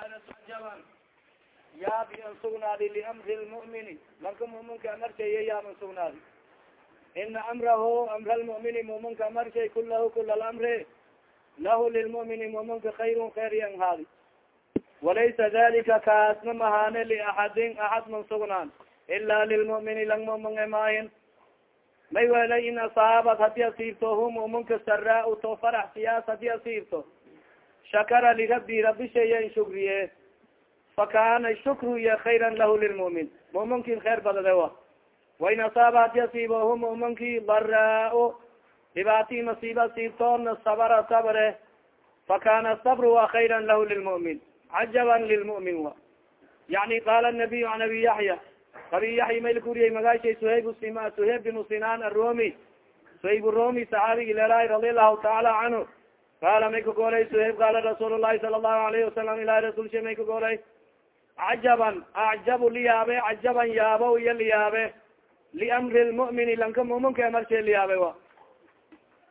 kanat cajaban yaab iyan sugnaadi liamri lmu'mini lanka muminka amarshaya yaaban sugnaadi ina amrahu amra lmu'mini muminka amarshay kulahu kula lamri lahu lilmu'mini muminka kayrun kayr yan haadi walaysa dalika kaasna mahaane liaxadin axad man sugnaan ila lilmu'mini lang mumin emaahin may welay in asaabat haddii asiibto hu muminka saraa to farax siyaas haddii asiibto shakara lirabi rabi shaya in shukriye fakana shukru iya khayra lahu lilmumin muminkin kheer badade wa wain asaaba haddii asiibo hu muminki daraa dhibaati masiiba asiibtoona sabra sabre fakana sabru wa khayra lahu lilmumin cajaban lilmumin wa yani qala nabiy an abi yaxya abi yaxya mayl kuriyay magaashay suhayb suhayb binu sinan aromi suhayb romi saxaabigi leelahay radi allahu taala canhu qaala may ka goolay suhayb qaala rasuul lahi sala allahu alayhi wasalam ilahi rasulsha may ka goolay cajaban acjabu liyaabe cajaban yaabo iyo liyaabe liamri lmu'mini lanka muminka amarshay liyaabe wa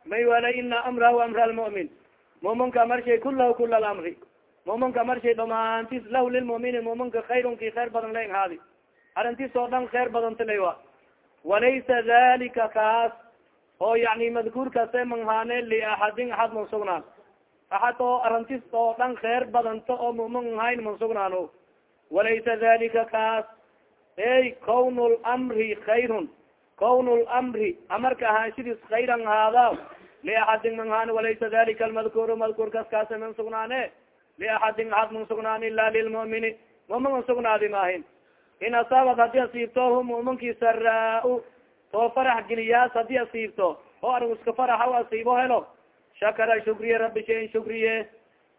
may wala ina amrahu amra lmu'min muminka amarshay kulahu kula lamri muminka amarshay dhamaantis lahu lilmumini muminka kayrun ki khayr badan len haadi arrintis oo dhan khayr badantila wa walaysa dalika kaas oo yani madkuurkase manhaane liaxadin axad man sugnaan. Axad oo arintis oo dhan khayr badanta oo mumin hayn man sugnaano. Walaysa dalika kaas ey kawn lmri kayrun kawn lmri amarka ahaanshidis khayran haada liaxadin manhaan walaysa dalika almadkuur madkuurkas kaase man sugnaane. Liaxadin axad man sugnaan ila lilmumini mumin sugnaadi maahin in asaabad haddii asiibto hu muminkii saraa oo farax geliyaas haddii asiibto oo arg iska faraxa asiibo helo. Shakara shukriye rabi shayin shukriye.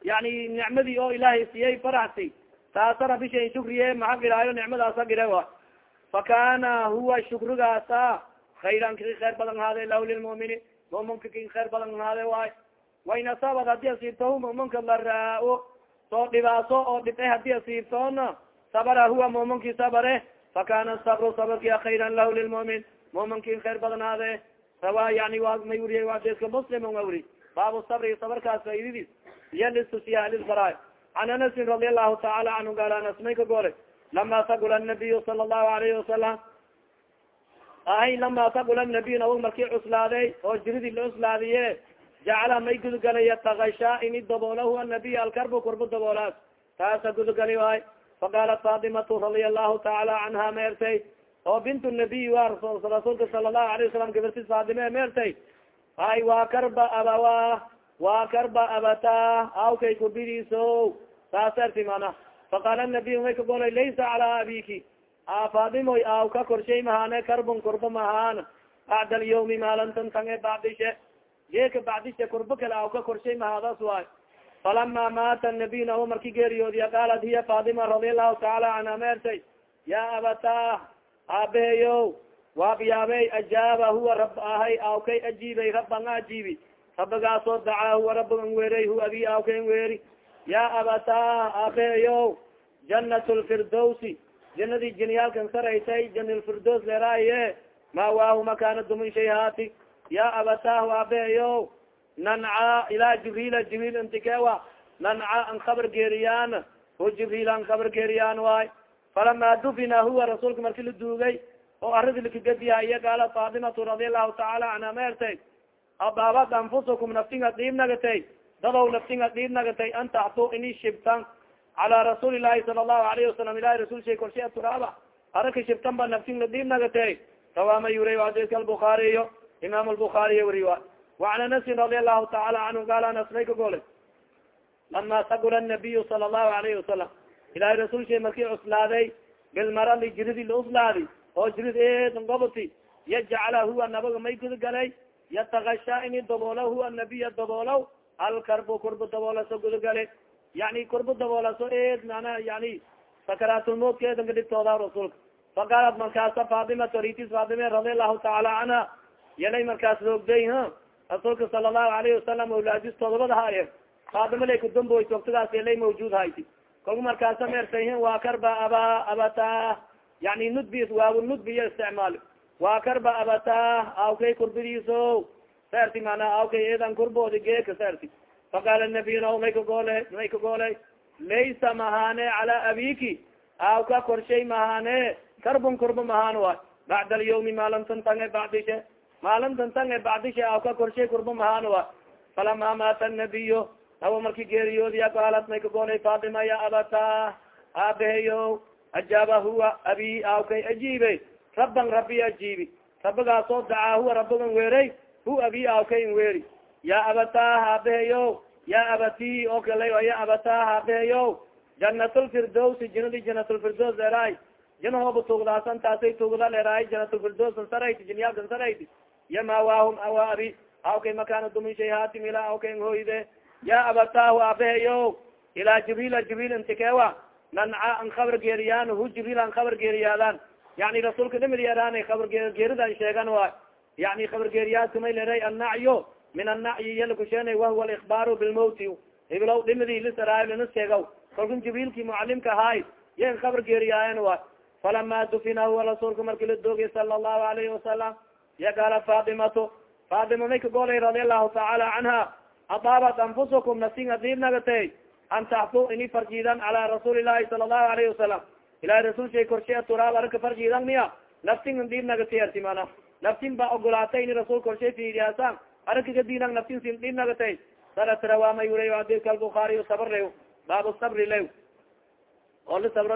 Yani nicmadii oo ilaahay siyay faraxsi. Taasa rabi shayin shukriye maxa giraayo nicmadaasa gire wa? Fakana huwa shukrigaasa khayran ki khayr badan haade lahu lilmumini muminka ki khayr badan haade waay. Wain asaabad haddii asiibto muminka laraa soo dhibaaso oo dhibe haddii asiibtoona sabra huwa muminki sabare. Fakana sabru sabrkia khayran lahu lilmumin muminki khayr badnaade rawa yani may wuriye wadeska muslim nga wuri baabu sabri sabarkaas faididis iyo listusiya lisbara an anasin radi allahu taala canhu gaal anas may ka goole. Lama tagula nabiyu sala allahu alayhi wasalam ahay lama tagula nabiy nabag markii cuslaaday oo jiridi la cuslaadiye jacala may gudgalay yatakasha ini daboolahu anabiy alkarbu kurba daboolaas. Taasa gudgali waay faqaalat fatimatu radia allahu taala canha meertay oo bint nabiy wa rasuulka sala allahu alayh wasalam gabartis faatime meertay. Ay waa karba abawa waa karba abata. Awkay kurbidiiso saas erti mana faqaala nabiy may ka golay laysa calaa abiki. Faatimoy aaw ka korshay mahaane karbon kurba mahaan bacda alyawmi maalantan tange bacdishe. Geeka bacdishe kurba kale aaw ka korshay mahaadas waay. Falama maata nabiy nao marki geeriyoodiya qaalat hiya fatima radia allahu taala canha meertay. Ya abata aabeheyo waabiyaabey ajaaba huwa rab ahay aawkay ajiibay raban ajiibi. Rabagaasoo dacaa huwa rabagan weeray hu abi aawkay weeri. Ya abata aabeheyo janat lfirdowsi janadii jinyaalkan saraysay janlfirdows leeraaye ma waahu makaana dumin shay haati ya abatahu aabeheyo nanca ilaa jibrila jibril intikewa nanca an kabar geeriyaan hu jibril an kabar geeriyaan waay falama dufina huwa rasuulka marki la duugay oo aridi lakagadiya iya gaala fatimatu radi allahu taala canha meertay abaabat anfusakum naftinga dhiib nagatay dadow naftinga dhiib nagatay an taxtu ini shibtan cala rasuuli lahi sala allahu alayhi wasalam ilahi rasul shay korshay turaaba araka shibtan ba naftin la dhiib nagatay rawaama yuriy hadiska albukaariyo imam lbukaariy wari wa وan anasin radi allahu taala canhu gaal anas may ka golay lama sagula nabiyu sala allahu alayhi wasalam ilahi rasul shay markii cuslaaday bilmarali jiridi lauslaadi oo jirid ngoboti yajcala huwa nabaga may gudagalay yatakasha ini daboolo huwa nabiya daboolow alkarbu kurba daboolaso gudagale yani kurba daboolaso ed mana yani sakaraatulmawtkeedan kadhibtooda rasuulka. Faqaalat markaasa fatimata ritis fatime radi allahu taala canha yalay markaas roogday ha rasuulka sala allahu alayhi wasalam awlaadis todobada haaye. Faadima lay kudamboy wagtigaas elay mawjuud hayti kolka markaasa meertay waa karba aba abata yani nudbi waaw nudbi iyo isticmaal. Waa karba abata awkay kurbidiiso. Saerti mana awkay eedan kurboodi geeka saerti faqaala nabiy na may kagoole may kagoolay laysa mahane cala abiki aawka korshay mahane karbon kurba mahaan way bacd alyawmi maalintan tange bacdishe. Maalintan tange bacdishe aawka korshay kurba mahaan way falama maata nabiyo nawo marki geeriyoodiya kaalat may kagoolay fatima ya abata aabaheyo ajaaba huwa abi aawkay ajiibe? Rabban rabi ajiibi. Rabbigaasoo dacaa huwa rabigan weeray hu abi aawkay in weeri. Ya abatah aabaheyo ya abati o kala ya abatah aabaheyo janatulfirdowsi jinadi janatulfirdows eraay jinahooba tugdaasan taasay tugda leraay janatulfirdowsan sarayt jinyaalkan sarayt ya mawaahum awa abi awkay makana dumishay hatim ila awkay hoyde ya abatahu aabaheyo ilaa jibrila jibril intikewa. Nanca an kabar geeriyaan hu jibril an kabar geeriyaadan yani rasuulka dhimid yaraan kabar geeridan sheegan wa. Yani kabar geeriyaadkamay leray annacyo min annacyi yalakusheena wahuwa alikbaaru bilmawti. Hibilow dhimidi lisaraay lina sheegaw kalkun jibriilki mucalimka ahaay yan kabar geeriyaayan wa. Falama dufina huwa rasuulka marki la doogay sala allahu alayhi wasalam ya gaala fatimatu. Fatima may kagolay radi allahu tacaala canha adaabat anfusukum nasin adiib nagatay an taxfu ini farjidan cala rasuuli lahi sala allahu alayhi wasalam ilahi rasul shay korshe turaab arka farjidan miya naftin diib nagatay arti mana naftin ba ogolaatay ini rasul korshe fiiriyaasan arakagadiinang naftin sin diib nagatay saratrawama yulay adika albukaariy sabr lew baabu sabri lew oo la sabro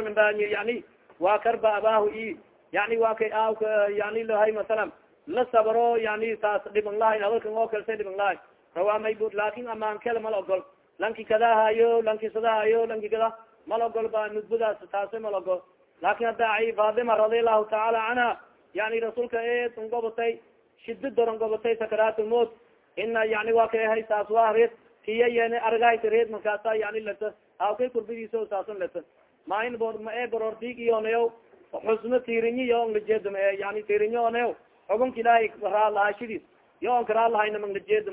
yani waa karba abahu i yani waa kay aw yani lahay masalan la sabro yani saas dhiban lahay hadalkan oo kalsa dhiban lahay rawamay bud laakin amaan kela mal ogol. Lanki kada hayo lanki sada hayo lanki kada mal ogol ba nudbadaas taase mal ogol. Laakin hadda fatima radiallahu tacaala canha yani rasuulka eedan gobatay shida doron gobatay sakaraat lmot ina yani waa kay ahay saas waa reed kiya yene argahayta reed markaasa yani lata awkay kurbadiisa saasan lata ma in ma e borordig iyonayo xusno tirinyi yo onlajeed yani tirinyo onayo xukunka ilaahay raalahaashidis yo on karaalahayna manglajeed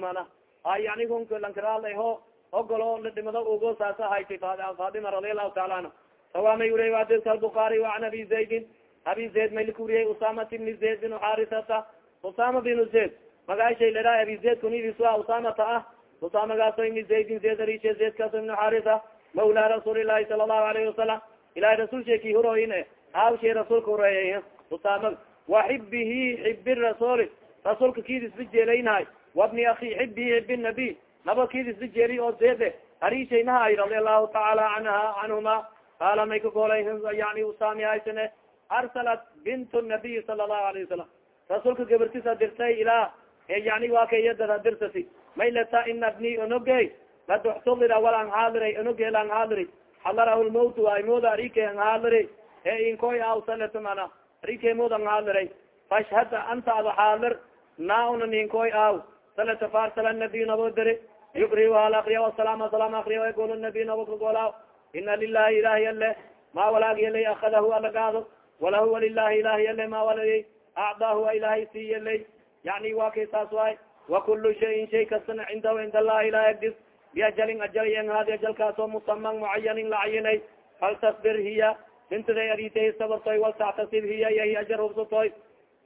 mana a yani kunka lankaraalaho ogolo la dhimado ugo saasa haytay fatima radiallahu taala anha sawamay uriy adilka albukaari waan abi zaydin abi zayd may lakuriyay usamat ibni zayd bin xarisata usama bin zayd magaashay lera abi zayd kunidiswa usamata ah. Usamagaaso ibni zaydin zayd arishe zayd kaaso ibn xarisa mawla rasuuli lahi sala allahu alayhi wasalam ilahi rasul sheeki huroyin hawshe rasuulka hureeyay usaama waxibihi xibi rasuuli rasuulka kidis lijeelaynahay wabni aki xibi nabi naba kidis lijeeli oo zeede harishaynahay radi allahu tacaala anha canhuma qaala may ka golay yani usaami haysane arsalat bint nabiy sala allahu alayhi wasalam rasuulka gabartisa dirtay ilaa yani waa kayadada dirsati may leta ina bni onogey laduxtulira wal ang haadiray onogeel ang haadiri xadarahu lmawt ay mooda arike ang haadiri e inkoy awsalet mana arike mood ang haadiray fashhada anta ado xaadir naauna ninkoy aw salata farsala nabiy nabo diri yukri hal akriya asalaam asalaam akriya egol nabiy nabo kagolaaw ina lilahi ilahi ale ma walaag yalay akadahu alagaado walahu walilahi ilahi ale ma walay acdaahu a ilahay si yalay yani wa kay saas waay wakulu shayin shay kastana cindahu cind allahi ilahi agdis biajalin ajal yan hadi ajalkaasoo musaman mucayanin lacayinay faltasbir hiya bintiday aritay sabartoy waltactasib hiya yahi ajar hubsatoy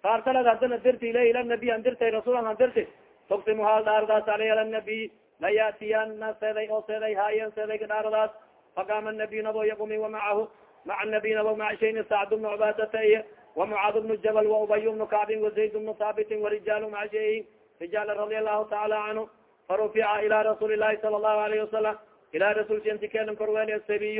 faarsalad hadana dirti ilay ila nabiy an dirtay rasuulan an dirti tuksimu hal dhaardaas aley ala nabiy la yatiyana seeday oo seeday haayen seeday ka dhaaradaas faqama nabiy nabo yaqumi wamacahu maca nabiy nabo maca shayn sacd bnu cubadata iyo wamucaad bnu jabal waubay bnu kacbin wazayd bnu haabitin warijaalu maca shayin rijaal radi allahu taala canhu farufica ila rasuuli lahi sala allahu alayhi wasalam ila rasulsntikelan korweeli asabiy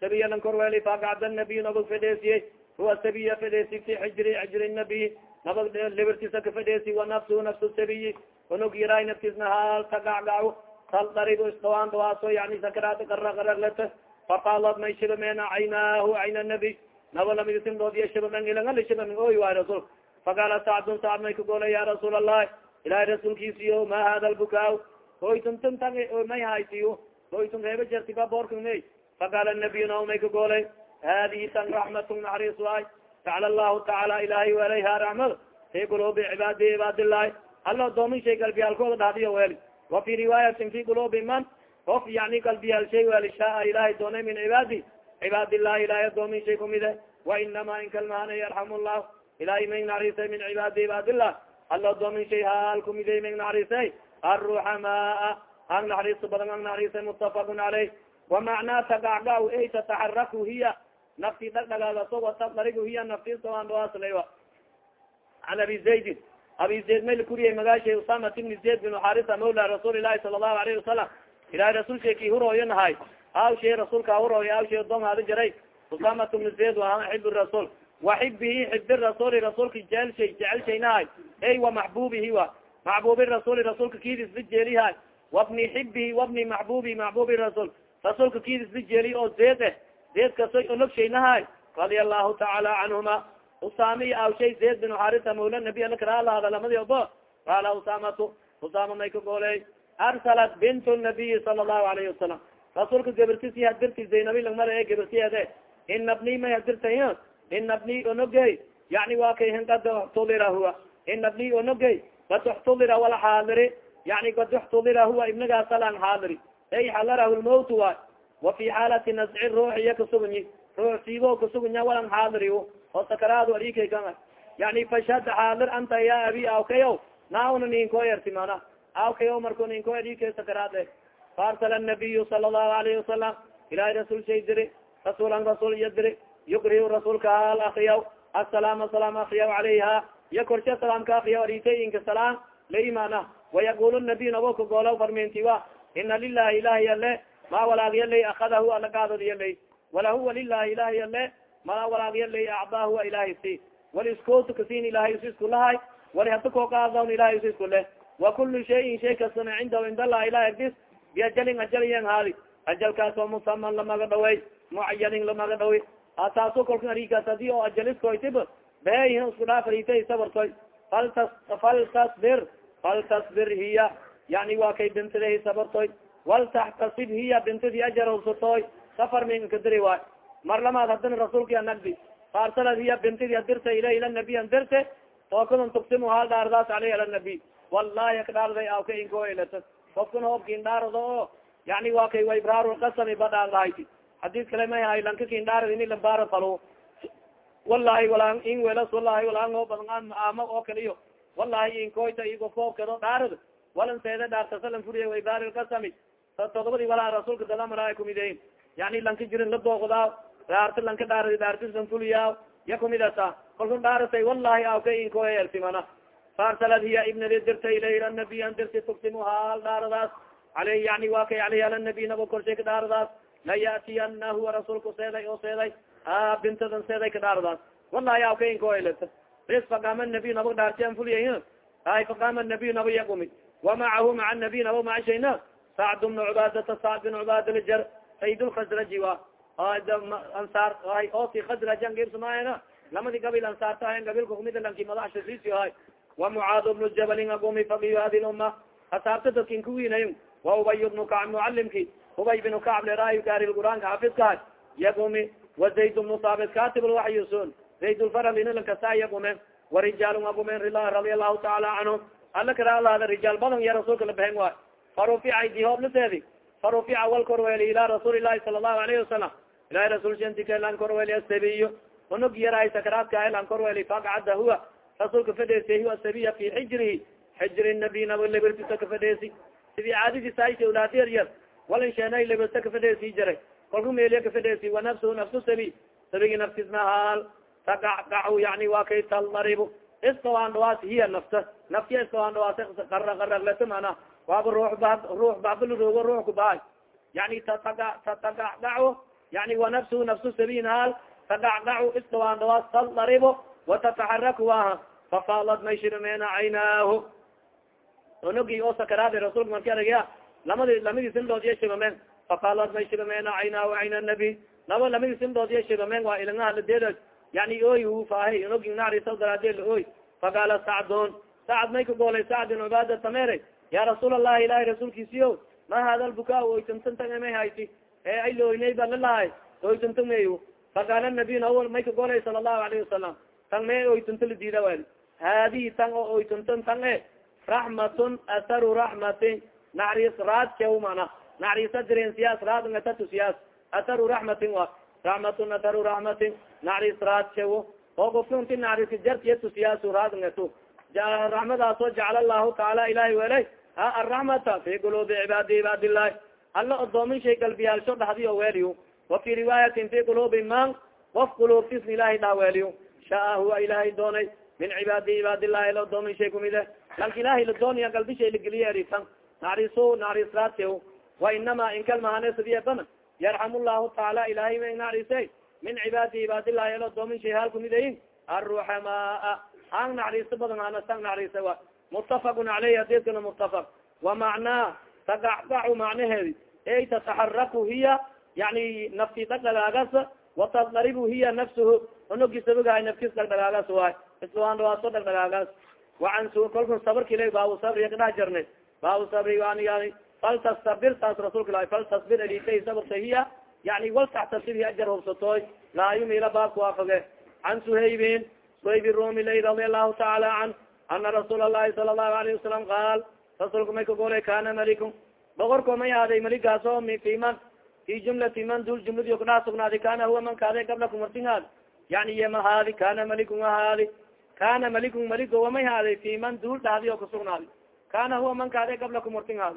sabiyalan korweeli faagacda nabiy nabag fedheesiye huwa sabiya fedheesi fi xijri xijri nabiy nabag libertisa ka fedheesi wa nafsuhu nafsu sabiyi unug yaray naftisna hal tagacgaco sal darib isdawaan yani sakaraat qaraqaraglata faqaalad may shibamena caynaahu cayna nabiy naba lamidisindodiya shibamen ilangali shibamen oy waay rasul. Faqaala sacdun sacd may kagolay ya rasuul allahi ilahay rasuulkiisiyo ma hada lbukaa oytuntuntan may haysiyo oytun reeba jertiba boorkane faqaala nabiy nao may kagolay hadihi tan raxmatun naxariis waay jacala allahu tacaala ilahay weelayha raxmad fi quluubi cibaadi cibaadillahi alla adoomin shay galbiyaalkooda dhahdiyo weeli wa fi riwaayatin fi quluubi man of yani galbiyaal shay weeli shaa ilahay doonay min cibaadi cibaadillahi ilahay adoomin shay kumide wa inama in kalmahana yarxamu llah ilahay may naxariisay min cibaadi cibaadillah alla adoomin shay haal kumidey may naxariisay aruxamaa ang naxariisto badan ang naxariisay mutafaqun caleyh wamacnaa tagacgaw ey tataxaraku hiya nafti dhagdhagaadaso watadarigu hiya nafti soandhawaasla an abi zaydin. Abi zayd mayl kuriyay magaashay usamat ibni zayd bin xarisa mawla rasuuli lahi sala allahu alayhi wasalam ilahay rasul sheeki hurooyo nahay aw shay rasuulka hurooyo aw shay doon hada jaray usamat ibni zayd waa xib rasuul. Waxibihi xibi rasuuli rasuulka jelshay jecelshaynahay ey wa maxbubihi wa. Maxbubi rasuuli rasuulka kidis la jeelihay wabni xibihi wabni maxbubi maxbubi rasuul. Rasuulka kidis la jeeli oo zeed eh zeed kasoy onogsaynahay radia allahu tacaala canhuma usami awshay zayd bin xarisa mawla nabi alakaraalahada lamadi obo qaala usamatu usama may ka gooley arsalat bint nabiyi sala allahu alayhi wasalam rasuulka gabirtisi hadirti zaynabi langmada ee gabirtiyeede ina bni may hadirtay ina bni onogey yani wa kay hinkad uxtudira huwa ina bni onogey kad uxtudira wala xaadiri yani kad uxtudira huwa ibnigaasalan xaadiri ay xalarah lmawt waay wa fi xaalati nasci ruuxiya kasugunyi ruux siibo kasugunya walan xaadiri oo sakaraad arikay kan yani fashhad xaadir anta ya abi awkayo nauna ninko erti mana awkayo marku ninko arikay sakaraade faarsala nabiyu sala allahu alayhi wasalam ilahay rasuul shay diri rasuulan rasuul iya diri yukri rasuulka al akriyaw asalaam asalaam akriyaw calayha iyo korshe salaamka akriyaw aritayinka salaam laimana wayaqul nabiy nabo ka goolaw farmenti wa ina lilahi ilahi ale ma walaagiyalay akadahu ala gaadodiyalay walahu walilahi ilahi ale ma walaagiyalay acdaahu ilahi si. Wali iskootu kasin ilahay isu isku lahay wali hada koo ilahay isu isku leh. Wa kulu shayin shay kastana cindahu cind allah ilahi agdis biajalin ajaliyan haadi ajalkaas oo musaman lamaga dhaway mucayanin lamaga dhawi ataaso kolka arikas haddii oo ajaliskoytib beehin isku dhaafaritay sabartoy faltas faltasbir faltasbir hiya. Yani waa kay bintidahi sabartoy waltaxtasib hiya bintidii ajar hubsatoy safar min kadiri waay mar lamaad hadina rasuulkia nagdi faarsalad hiya bintidii adirta ilah ila nabiy an dirte tookadon tugsimu hal dhaardaas aleyh ala nabiy wallahi akdhaarday awka inko elata kofkan hoobkin dhaarado oo yani waa kay waibraarulkasami badhaardahayti hadis kale may hay lanka kindhaarad ini lambaara falo. Wallahi walaan in welas wallahi walaan oo badan ama oo kale iyo. Inkoyta igo foobkado dhaarad. Walan seede dhaartasalan furiya waibraarulkasami todobadi walaa rasuulka dalamara kumideyn yani lanka jirin la booqdaa dhaarta lanka dhaarad dhaartisan fuliya ya kumidasa kalku dhaaratay wallahi awka inkoy ersimana faarsalad hiya ibnadi dirta ilayh anabiy an dirti tugsimu haal dhaaradaas aleyh yani wa kay aleyh ala nabiy nabo korshay ka dhaaradaas layatiyana huwa rasuulku seeday oo seeday a bintadan seeday ka dhaaradaas wallahi awka inkoeleta ris faqaama nabiy nabo dhaarti an fuliya ay faqaama nabiy nabo yaqumi. Wamacahu maca nabiy nabo macashayna sacd bna cubaadata sacd bin cubaad ljar sayd lkhasraji wa ansaar oti khasrajan gibsamaayana lamadi gabil ansaarta ahayn gabilka kumida lanki madaxshasiisi ahay wa mucaad bnu jabalin agumi faqiyu hadi lumma asaabta dadkin kuwiinayo wa ubay bnu kacb mucalimki ubay bnu kacb leraayo gaari qur'aanka xafidkaha yagumi wa zayd bnu saabit katib lwaxyusun zayd lfaral inalankasa yagume wa rijaalun agumen radia allahu taala canhum ala karaalaada rijaal badan ya rasuulka labehen waay farufica dihoobliseedi farufica wal korweeli ila rasuuli lahi sala allahu alayhi wasalam ilahi rasul sentikelan korweeli asabiyo unug yaraay sakaraadka elan korweeli faqcada huwa rasuulka fadheesiy huwa sabiya fi xijrihi xijri nabi nabo libertisa kafadheesi sidii caadadiisa aysha ulaadi yar yar walin sheenay liberta kafadheesi jaray kolku meeliya kafadheesi wa nafsuhu nafsu sabi sabigi naftisna haal tagacgacu yani waa kay talaribu iskawaan dhawaas hiya nafta naftiya iskawaan dhawaas ara qararlata mana waaba ruux ba ruux babaluroogo ruux ku bahay yani tataga tatagacgacu yani wa nafsuhu nafsu sabin haal. Tagacgacu iskawaan dhawaas talaribo watataxaraku waha fafaalad may shirmeena caynaahu onogi oo sakaraada rasuulka marki aragya lamadi lamadi simdood iya shibameen fafaalad may shibamena caynaahu cayna nabi. Laba lamadi simdood iya shibameen waa ilangaha ladeeda yani oy faahay onogi naarisa daraadee la oy faqaala sacdun sacd may ka goolay sacd bin cubaada tamere ya rasuul allahi ilahi rasuulkiisiyo ma hada lbukaa oytantantan may hayti? Ee ay looynay ba lalahay oytantamey faqaala nabiy nawl may ka goolay sala allahu alayhi wasalam tan me oytunta la diida wal haadihi tan oo oytuntan tan e raxmatun atharu raxmatin naxriis raadkew mana? Naxriisa diren siyaas raad atatu siyaas atharu raxmatin wa? Raxmatun atharu raxmatin naxriis raadkew oo kofka unti naxriiska jartiyatu siyaasu raad ngatu raxmadaasoo jacala allahu taala ilahi welay ha arraxmata fi quluubi cibaadi cibaadillahi alla odoomin shay galbiyaalsho dhahdiyo weeliyo wa fi riwaayatin fi quluubi man of quluubtisna ilahay dhaaweeliyo shaa huwa ilahay doonay min cibaadi cibaadillahi la odoomin shay kumide. Lanka ilahay la doonaya galbishay lageliye erisan nacriso nacrislaate wa inama inkalmahane sidiyebana yarxam llahu taala ilahay ma nacrise min cibaadi cibaadillahi la odoomin shay hal kumidayin aruxamaa ang nacriso badan anasang nacrisa wa mutafaqun caleyhi hadiskana mutafaq wa macnaa tagacgacu macnaheedi. Ey tataxaraku hiya yani nafti dhagdhagaagas watadaribu hiya nafsuhu. Onogisabogahay nafkis dhagdhagaagas waay. Iswaandhawaaso dhagdhagaagas waan kolku sabrkila baabu sabri kadhax jarnay baabu sabri an yani faltastabir taas rasuulka ilahi faltasbir elitay sabrta hiya yani waltaxtasib ajar hubsatooy. Laa yumila baabka waafage can suhaybin suhayb rumi lay radi allahu taala can ana rasuul alahi sala allahu alayhi wasalam qaal rasuulka may kagolay kana malikum boqorko may aaday maligaaso fi man fi jumlati man dul jumladi kudhaa sugnaaday kana huwa man kaade gablakum wartingaad yani yema haadi kana malikun ahaadi kana malikun maligo wamay haaday fi man dul dhahdi oo kasugnaadi kana huwa man kaade gablakum wartingaad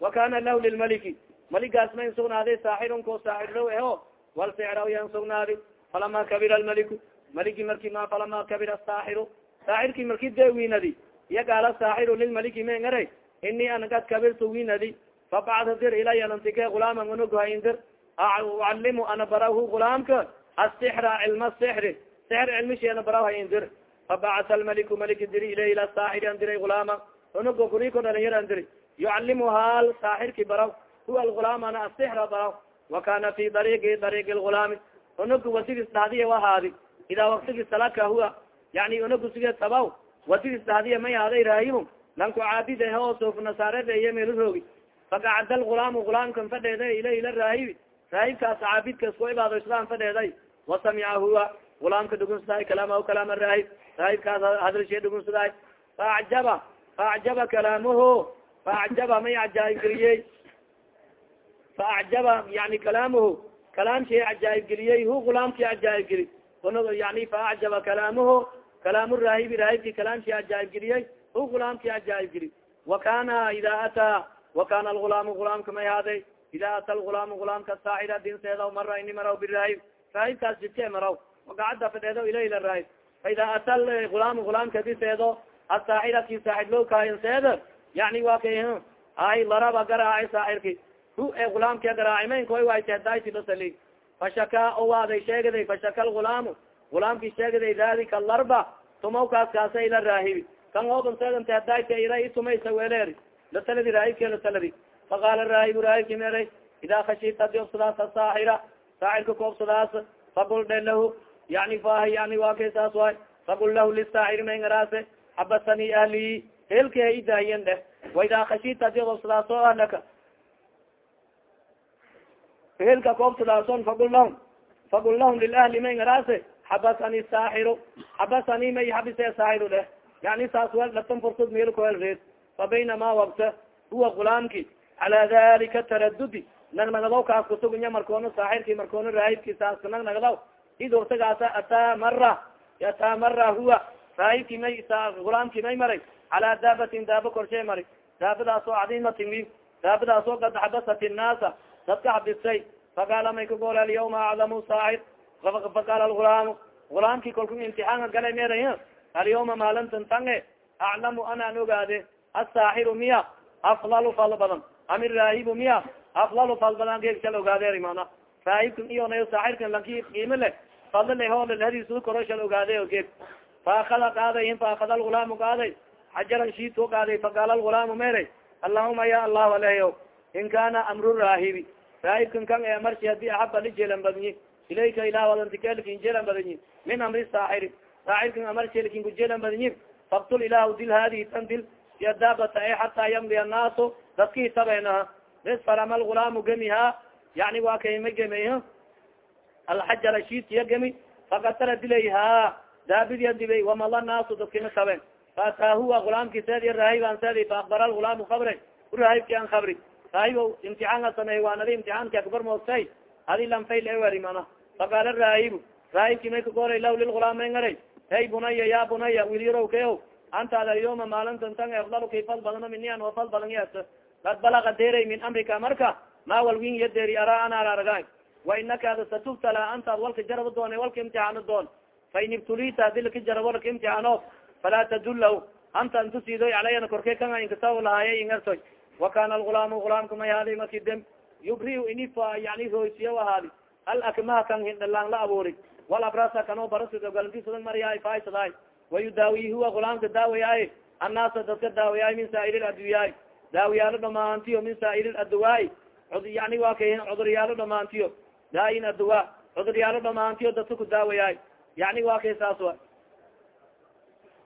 wa kana lahu lilmaliki maligaas mayn sugnaaday saaxirun ko saaxirrow eho wal sicraw yan sugnaadi falama kabira almaliku maligi marki ma falama kabira saaxiru saaxirki marki de winadi iya gaala saaxiru lilmaliki mengare ini an kad kabirtu winadi fabacda dir ilaya nantike gulaaman unuguhaindir ucalimu ana barahu gulaamka? Asixra cilma sixri sixr cilmisheena barahaindir fabacata almaliku maliki diri ilay ila saaxiri an diray gulaama. Unugo kuriko dhalinyar diri. Yucalimu haal saaxirki baraw huwa algulaam ana asixra baraw wakana fi dariigi dariigi lgulaami unugu wasigis dhahdiya wahaadi idaa waktigi salaka huwa yani unugu sige tabaw. Wasigis dhahdiya may haaday raahimo lanku caabid ho sof nasaarede meeluroogi fakacada lgulaamu gulaamkan fadheeday ila ila raahibi raahibkaas caabidkas ku ibaadosdaan fadheeday. Wasamica huwa gulaamka dhugunsudaay kalaamahu kalaam raahib raahibkaas hadalshe dhugunsudaay faacjaba faacjaba kalaamuhu. Faacjaba may cajaaib geliyey. Faacjaba yani kalaamuhu. Kalaamshi cajaaib geliyey. Hu gulaamki cajaaib geli. Yani faacjaba kalaamuhu kalaamu raahibi raahibki kalaamshi cajaaib geliyey hu gulaamki cajaaib geli wa kana ida ataa wakana algulaamu gulaamka may haaday ida ata lgulaamu gulaamka saaxira dinseeda mara ini maraw biraahib raahibkaas jidke maraw magacada fadheedo ilayla raahib faida ata gulaamu gulaamka diseedo asaaxiraki saaxib loo kaayanseeda yani wa kay ay laraba garaacay saaxirki hu e gulaamkia garaaci maynkoy waytehdayti basali fashaka o waaday sheegaday fashaka lgulaamu gulaamki sheegaday dalika larba tumawkaas kaasa ila raahibi kan obanseedantehdayti ira itumaysa weleeri lataladi raahibke lataladi faqaala raahibu raahibki meray ida khashita adi obsadaas asaaxira saaxirka koobsadaas fagul dhe lahu yani fah yani waa kay saas waay fagul lahu lisaaxiri maynaraase xabasani ahli helka ha idaahiyen dheh. Waida khashita adi obsadaas oo ahlaka helka koobsadaason fagul lahum fagul lahum lilahli maynaraase xabasani saaxiru xabasani may xabise saaxiru dheh yani saas wel dhatan fursad meelkoel reed fabaynama wabta huwa gulaamki cala dalika taradudi nagnagadaw kaas kusugunya markoona saaxirki markoona raahibki saaska nagnagadaw id urtagaasa ataa mara ataa mara huwa raahibki may gulaamki may maray calaa daabatin daaba korshee mari daabadaasoo cadiimatin wi daabadaasoo kad xabasat innaasa dadka xabisay faqaala may kagool alyawma aclamu saaxir faqaala lgulaamu gulaamki kolku imtixaanka galay meeray alyawma maalintan tange aclamu anaan ogaade asaaxiru miya. Aflalu fal badan. Am iraahibu miya. Aflalu fal badan geegsal ogaadeer mana. Raahibkan iyo saaxirkan lanki qiimo leh fadla le ho hadisu koro shal ogaade geeg faakada qaaday faakada lgulaamu qaaday xajaran shiito qaaday faqaala lgulaamu meray allahuma ya allah aleyo in kana amru raahibi raahibkan kan e marsi haddii axaba lijeelan badnyi ilayka ilah wadantikelkin jeelan badnyi min amri saaxiri saaxirkan amarselkin kujeelan badnyi faktul ilah dil hadihi tan dil ya daabata e xataa yamdi annaasu dadkii tabenaha bes farama lgulaamu gemiha yani waa kayma gemey alxajara shiitiya gemi fakatara dilayha daabidiya dibay wamala naasu dadkima taben faataa huwa gulaamki seedi raahib an seedi faakbara lgulaamu kabre uraahibki an kabri raahib imtixaanka sameey waanadi imtixaanki akbar moogtay adi lanfayl eweri mana faqaala raahibu raahibki may kagoray law lilgulaam may ngaray hey bunaya ya bunaya wilyaro keo anta alyoma maalintan tan afdal kay fal badano minian wa fal badan yas kad balaga deray min amrika marka ma walwin yadeeri araa ana araragaay wa inaka ada satubtala antaad walka jarabo doon walka imtixaano doon fain ibtulita hadi laka jarabo laka imtixaano falaa tadullahu anta intusiidoy calayana korkey kanga inkasa lahaaye ingartoy wakana algulaamu gulaamka may haadi maki dem yubri ini yani roysiya ahaadi alakmaha kan hindhalaan la abuuri walabrasa kano barasgalantisadag mariyaay faisadaay wayudaawi huwa gulaamka daawayaay annaasa dadka daawayaay min saairi adwiyaay daawiyaalo dhamaantiyo min saairi aduwaay yani wa kay cuduryaalo dhamaantiyo daayin aduwa cuduryaalo dhamaantiyo dadka ku daawayaay yani wa kay saas wa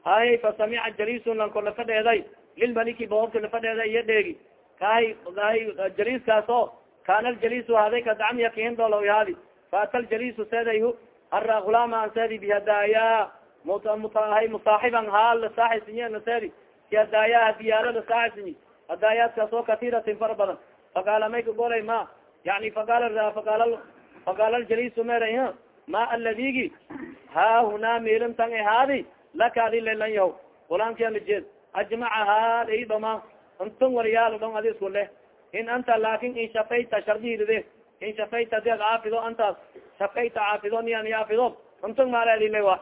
hay fasamica jalisun lanko lafadheeday lilmaliki boobka lafadheeda iyo dheegi kahay jaliiskaas kana ljalisu haday kadacmiya kahindolo haadi faata ljalisu seeday ara gulaama an seedi bihadaaya mutahay musaaxiban haal lasaaxisiye naseedi si hadaaya hadiyaalo lasaaxisiyi hadaayaadkaas oo katiratin fara badan faqaala may kagolay ma yani faqaala faqaala faqaala ljalisu mera ma aladigi ha hunaa milintan haadi laka adi lelan yaho gulaamkialajeed ajmaca haal i dhoma intun wariyaal dhon adi isku leh in anta laakin in shafayta shardihidide in shafayta di ad caafido antaas shafayta caafido nian yaafido untun maaleedile wa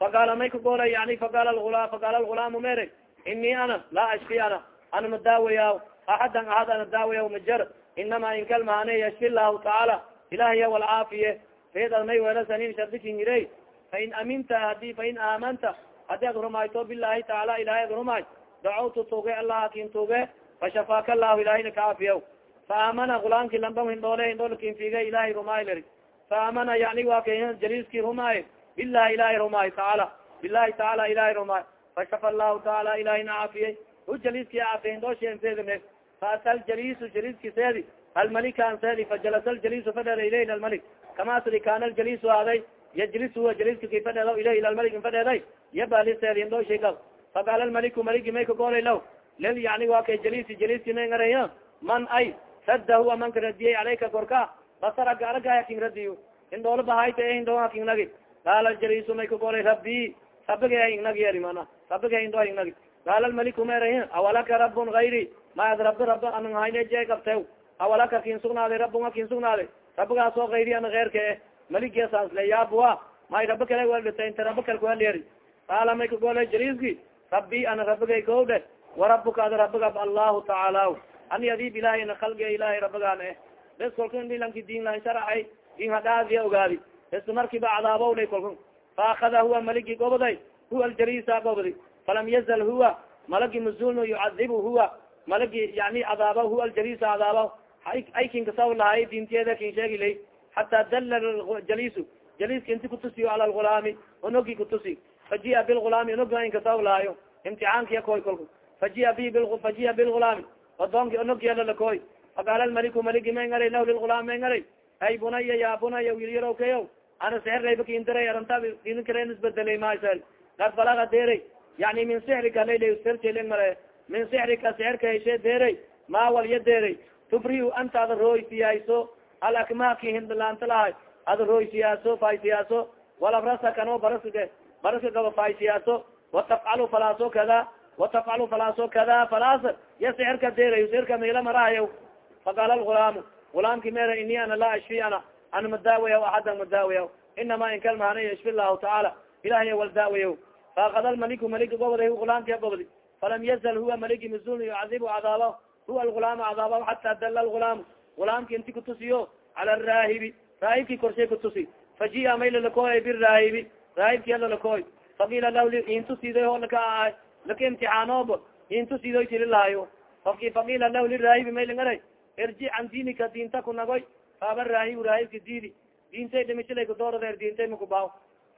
faqaala may kagola yani faqaala lula faqaala lgulaamu mere ini ana laa ashfi ana ana madaawayaa axadan ahad ana daawaya majar inama inkalmaane yashfi lahu tacaala ilahiya walcaafiye reed may welasanin shardikinyire fain aminta hadi fain aamanta hadi ad rumayto bilahi tacaala ilahay ad rumay dacawtu tuge allah kin tuge fashafaaka lahu ilahina kaafiya faamana gulaamki lamba hindhoole hindhoolkinfiga ilahay rumaay faamana yani wa ka jaliiski rumaaye bilahi ilahay rumaayo tacaala bilahi tacaala ilahay rumaayo fashafa lahu tacaala ilahina caafiyey hu jaliiski caafiya hindhooshenseedime faata ljaliisu jaliiski seedi almalika an seedi fajalasa ljaliisu fadheeda ilayh almalik kama sidi kaana ljaliisu aaday yajlis huwa jaliiska ki fadheeda ilayh ilalmalik fadheeday yabali seedi hindhooshiga faqaala almaliku maligi may kagolay law lil yani wa kay may ngareya man ay radda huwa manka radiyay calayka korka basaraga aragaya king radiyo indhoolo bahayta e indhooa king nagi. Qaala jalisu may kagolay rabbi. Rabbiga ingnagi eri mana. Rabbiga indhoo ingnagi qaala almaliku maera awalaka rabun gayri maad rabi rab an hayne je kabtew awalaka kin sugnaaday rabunga kin sugnaaday rabbigaas oo gayri ana keyrka e maligesaas le yaabua may rabi kale waldhita inta rabi kale kuhaleeri qaala may kagolay jaliski rabbi ana rabigay kowdhe warabuka ada rabiga allahu tacaala ani adib ilahay na kalgiga ilahay rabigaan eh bes kolka nilanki diin lan sharacay diin hadhaadiya ogaadi bes markiba cadaabowlay kolka faakada huwa maligi goboday huwa aljalisa gobodi falam yazal huwa malagi mazulno yucadibu huwa. Malagi yani cadaaba huwa aljalisa cadaaba aykin kasaw lahay diintiyeeda kin sheegilay xata dalla jalisu jaliska inti kutusiyo cala lgulaami onogi kutusi. Fajia bilgulaami onoga in kasaw lahayo imtixaankiya koy kolka fajia bi fajia bilgulaami odoonki onogyalalakoy faqaala almaliku maligi may ngaray lah lilgulaam may ngaray ay bunaya ya bunaya wil yarow kayo ana seherlayba kindiray arinta idinkaren isbedelay masel kad balaga deray yani min sixrika layla sirtelen mare min sixrika sixirka heshe deray ma wal ya deray tubriu anta ada roysiyayso alakmaki hindalaanta lahay ada roysiyaaso faysiyaaso walabrasa kano baraske baraska gaba faysiyaaso watafcalu falaaso kada watafcalu falaaso kada falaas ya sixirka deray sixirka mila marahayo faqaala lgulaamu gulaamki mera ini ana laa ashfi ana ana madaawayaw axadan madaawayaw inama inkalmahana yashfi llahu tacaala ilahiy wal daawayaw faakada lmaliku maligi gobday gulaamkia gobdi falam yazal huwa maligi mazulna yucadibu cadaaba huwa algulaama cadaaba xata dala lgulaamu gulaamki inti kutusiyo cala raahibi raahibki korshay kutusi fajia may lalakoy biraahibi raahibki alalakoy fakila lah intusiday o laka ahay laka imtixaanoob intusidoy tili lahayo fakila lah liraahibi may lingaray irji can diinika diinta kunagoy faaba raahib raahibka diidi diintay dhimishilay kudoordeer diintay makubaaw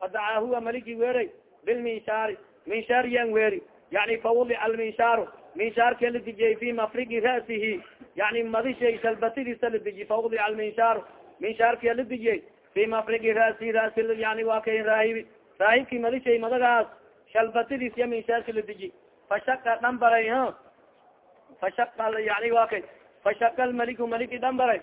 fadacaa huwa maligi weeray bilminshaari minshaar yan weeri yani fawudica alminshaaru minshaarka la dijiyey fi mafrigi ra'sihi yani madishay salbatidisa la dijiy fawudica alminshaaru minshaarka la dijiyey fi mafrigi ra'sihi rasi yani waa kay raahibi raahibki madishay madagaas shalbatidis ya minshaarka la dijiy fashaka dhambaray ha fashaka yani waa kay. Fashaka lmaliku maliki dhambaray.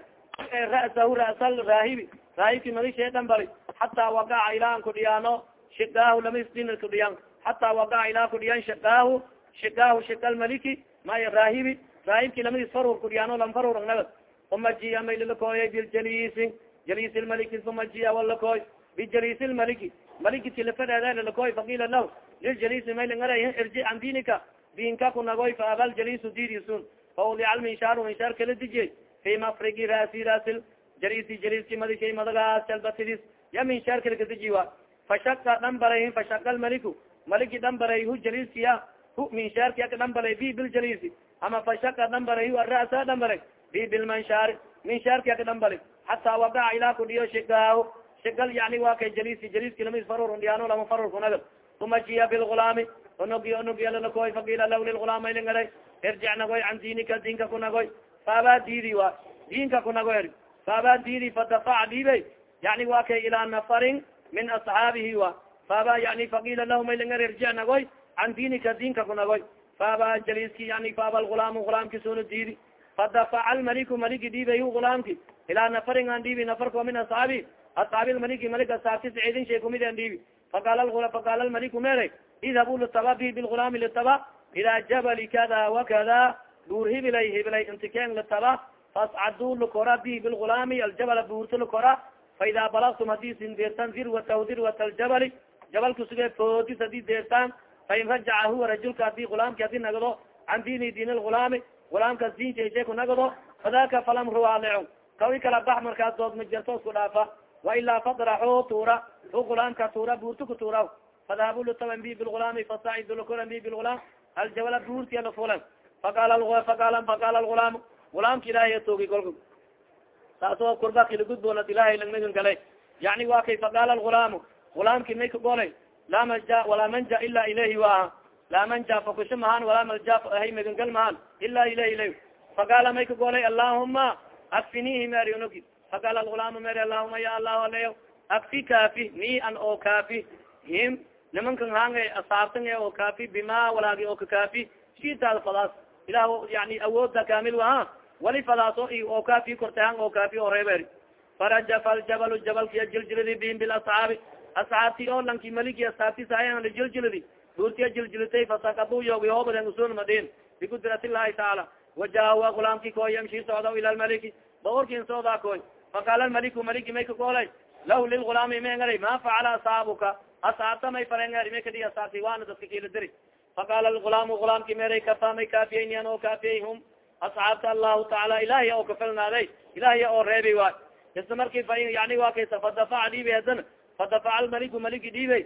Ra'sahu ra'sal raahibi. Raahibki madishay dhambaray. Hataa wagaca ilaan kudhiyaano shigaahu lama isdin kudhiyaan hataa wagaca ilaa kudhiyaan shigaahu shigaahu shigal maliki may raahibi. Raahibki lamadis farur kudhiyaano lam farur nagad uma jiya may lalakooyay biljaliisi jaliis lmaliki uma jiya walakooy bijaliis lmaliki maliki tilifadheeda lalakooy faqiila lah liljaliisi may langaray irji can diinika diinka kunagoy fa abal jaliisu diirisun fawdica lminshaaru minshaar kala dijiyey fi mafrigi raasi raasil jaliisi jaliiski madishay madagaas jalbatidis ya minshaar kala kadiji wa fashaka dhanbaray fashaka lmaliku maliki dhanbaray hu jaliiskiya hu minshaarki aka dhanbaray bi biljaliisi ama fashaka dhanbaray hu ara'sa dhanbaray bi bilmanshaari minshaarki aka dhanbaray hataa wadaca ilaa kudhiyo shigaaho shigal yani wa kay jaliisi jaliiski lama isfarur ndiyaano lama farur kunaga uma jiya bilgulaami onogi onogyalalakoy faqiila law lilgulaama ilingaray irjic nagoy can diinika diinka kunagoy faabaa diidi wa diinka kunago eri faabaa diidi fadafaca dhiibey yani wa kay ilaa nafarin min asxaabihi wa faaba yani faqiila lahum ilingar irjic nagoy can diinika diinka kunagoy faaba jaliiski yani faaba lgulaamu gulaamki suna diidi fadafaca almaliku maligi dhiibay gulaamki ilaa nafarin an dhiibi nafarko min asxaabi asxaabi lmaliki malik asaabti saciidin shay kumid an dhiibi faqaala faqaala almaliku mere idhabu litaba bi bilgulaami litaba ila jabali kada wakada buur hibilay hibilay intikeen litaba fascaduu lakora bi bilgulaami aljabala buurta lakora faida balagtum haddii sin deertaan dirwatahu dirwat aljabali jabalka suge foodis haddii deertaan fain rajaca huwa rajulka haddii gulaamki haddii nagdo can diini diin lgulaami gulaamkas diin shayshe ku nagdo fadaka falamru waalicu kawi kala bax markaas dood dhaafa wailaa fadraxu tuura hu gulaamka tuura buurta ku tuura fadhabu lutaban bi bilgulaami fasacid lakoran bi bilgulaam aljawala buurtiya lafulan faqaala faqaala faqaala lgulaam gulaamka ilahay toogi kolka taasoo kurbakilagudboonad ilahay langnagan galay yani wa kay faqaala lgulaamu gulaamki may kagolay laa manja walaa manja ila ilayhi waaha laa manja fakusho mahaan walaa malja hay magangal mahaan ila ilayhi ilay faqaala may kagolay allahuma akfinihi meri unogi faqaala lgulaamu meri allahuma ya allahu alayo akfi kaafi ni an oo kaafi him nimankan hanga asaabtan oo kaafi bima walaagi oo kakaafi shitaada fadaas ilah yani awooda kamil waha wali fadaaso oo kaafi kortay hang oo kaafi oo reeber farajafa aljabalu jabalkiya jiljilidi bihim bilasxaabi asxaabti oo lanki maliki asxaabti saayana jiljilidi duurtiya jiljilitay fasakaduu yoogi hoobaden usul madin bikudrat illahi tacaala wajawa gulaamki koy yamshi socda ila lmaliki baorkin soodaa koy faqaala lmaliku maliki may kakoolay lah lilgulaami mengaray ma facala asaabuka asaabta may farengaari may kadi asaabti waana dadka kila diri faqaala lgulaamu gulaamki meray kafa may kaafiyaynian oo kaafiyay hum asxaabta allahu tacaala ilahiya oo kafilnaaday ilahiya oo reebi waay isla marki fa yani wa kaysa fadafaca dhiibay hadana fadafaca almaliku maliki dhiibay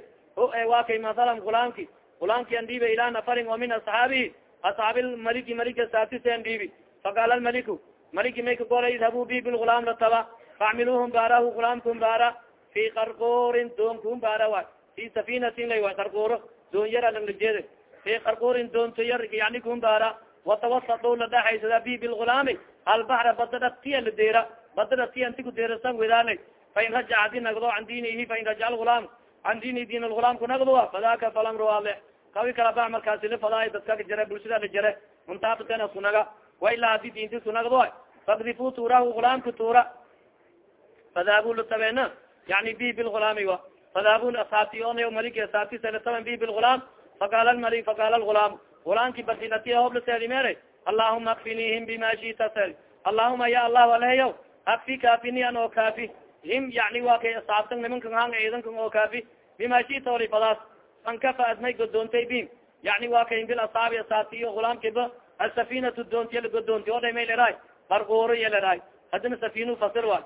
wa kay masalan gulaamki gulaamki an dhiibay ilaa nafarin oo min asxaabihi asxaabi maliki malika saabtisen dhiibi faqaala lmaliku maliki may kagola idhabuu bi bilgulaam lataba facmiluhum baarahu gulaamkum baara fi qarquurin doonkum baara waay fi safinatin lay waay qarquuro doon yara langlajeeda fi qarquurin doonto yar yani kun baara watawasado la dhaxaysada bi bilgulaami albahra bada dhatiya la deera bada dhatiya inti ku deerasan wedaanay fain rajac hadi nagdo can diinihi fain rajac lgulaam can diini diin lgulaam ku nagdoa fadaka falamru ale kawi kala ba markaasi lifadaay dadka jare bulshada la jare muntaabten kunaga wa ilaa hadi diinti kunagdo fadrifu tuurahu gulaamka tuura fadhabu latabeena yani bi bilgulaami wa fadhabu asaabti ona maliki asaabti salataban bi bilgulaam faqaala mali faqaala lgulaam gulaamki basilati hoob laseedi mere allahuma akfinihim bima shita sel allahuma ya allahu aleheyo akfi kaafini an oo kaafi him yani wa kay asaabtan nimankan hanga ciidankan oo kaafi bima shita oli fadaas ankafa admay godoontay bim yani wa kay bil asaabi asaabti iyo gulaamkiba asafinatu doontiya lagodoonti o dhay may leraay qargooro iya leraay hadina safinu fasir wa.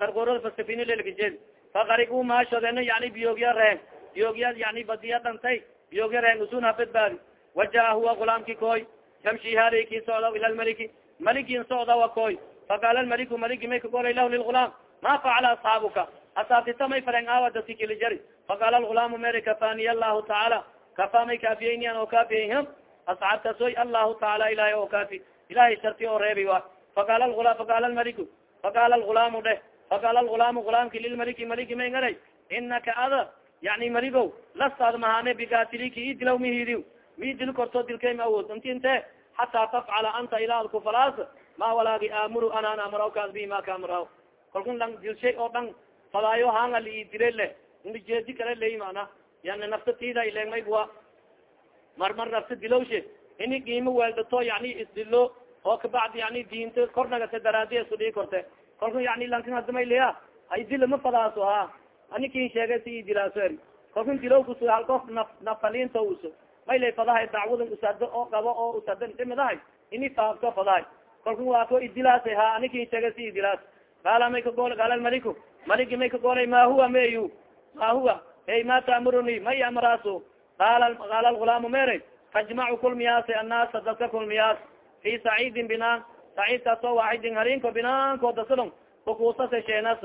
Qargoorada fa safinu lelkajeed faqarigu maashodena yani biyoogya reen biyoogya yani badiya dhantay biyoogya reen usun hafidbaadi wajaa huwa gulaamki koy yamshi hali ki socda ila lmaliki malikin socda wa koy faqaala lmaliku maliki may kagolay lahu lilgulaam ma facala asxaabuka asaabtita may faren aawa dadki kilijari faqaala lgulaamu meri kafaniya allahu tacaala kafa may kaafiyaynian oo kaafiyay asxaabtasoy allahu tacaala ilahay oo kaafi ilahay sharti oo reebi wa faqaala lula faqaala lmaliku faqaala lgulaamu dheh faqaala lgulaamu gulaamki lilmaliki maliki may ngaray inaka ada yani maligow lastaad mahane bigatiliki i dilaw mihidiw mi dil korto dilkay ma awood inti inte xataa tafcala anta ilaa adku falaas ma walaagi aamuru anaan amraw kaas bi ma ka amraw kalkun lang dilshay oo dhan falaayo hanga lii dire leh jeedi kale ley mana yani nafta tida ilegmay bua mar mar nafta dilowshe ini qiimo weeldato yani isdilo oo kabacdi yani diinta kornagata daraadiya isku dhii korte. Kalku yani lankin hadamayliya ay dila ma fadaaso ha anikin sheegay si dilaaso eri. Kalkun dilow kus halkof na nafaliinta uso maylay fadahay dacwadan usado oo qabo oo usada dhimidahay ini faafto fadahay. Kalkun waa ko idilaasa ha anikin sheegay si idilaas qaala may kagool qaala maliku. Maligi may kagoolay ma huwa mayu ma huwa? Hey ma taamuruni may amaraaso qaala qaala lgulaamu mere fajmacu kulmiyaasi annaasa dadka kulmiyaas fi saciidin binaan saciidkaasoo waaxidin harinko binaanko dasadon kukuusase sheenas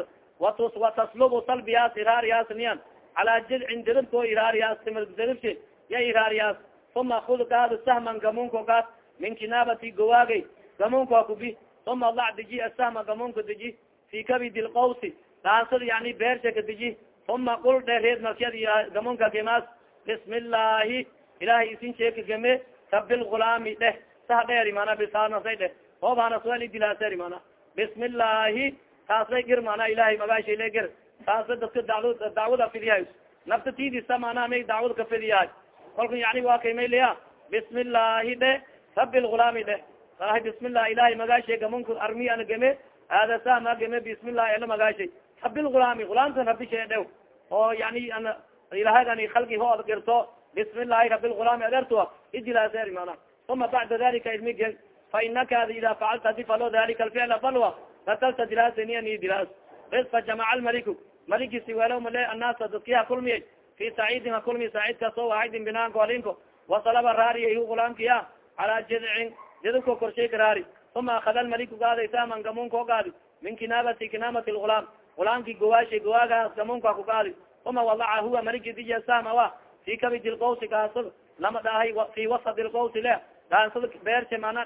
wataslubu talbiyaas iraariyaas niyan calaa jidcin diribko iraariyaas timir diribsi ya iraariyaas uma kud gaado sahman gamunko gaad min kinaabati gawaagay gamunko kubi uma lac diji asahma gamunka diji. Fi kabidi lqawsi daasad yani beersha ka diji. Uma qul dhereed markiyad gamunka kimaas bismi illaahi ilahay isin sheeka game rabilgulaami dheh sah dheeri mana bisaanasay dheh oobaanaswali dilaaseri mana bismi illaahi taasay gir mana ilahay magaashayle gir taasa dadka dad dacwada fidiyahay nafta tidisa mana may dacwada ka fidiyahay kolka yani waa kay mayliya bismi illaahi dheh rabilgulaami dheh ahi bismi llah ilahay magaashay gamunka armi ana game aada sama game bismi llahi ela magaashay rabilgulaami gulaamtan rabi shee dhew oo yani ana ilahagani halgi ho girto bismi llahi rabilgulaami adertua idilaaseri mana uma bacda dalika ilmige fa inaka ad ida facalta adi falo dalika alficla falwa katalta dilaasaniya ni dilaas bes fa jamaca almaliku maligisi welo male annaasa dadki ha kulmiyay fi saciidin ha kulmiy saciidkaasoo waaxidin binaanko halinko wasalaba raariya hu gulaamkiya calaa jidcin jidabko korshay ka raari uma akada almaliku gaaday saman gamunko gaadi min kinaabati kinaamati lgulaam gulaamki gawaashay gawaagaas gamunka ku gaadi uma wadaca huwa maligi diya sama wa fi kabidi lqawsi kaasa lama dhahay fi wasat lqawsi le daasada beerse mana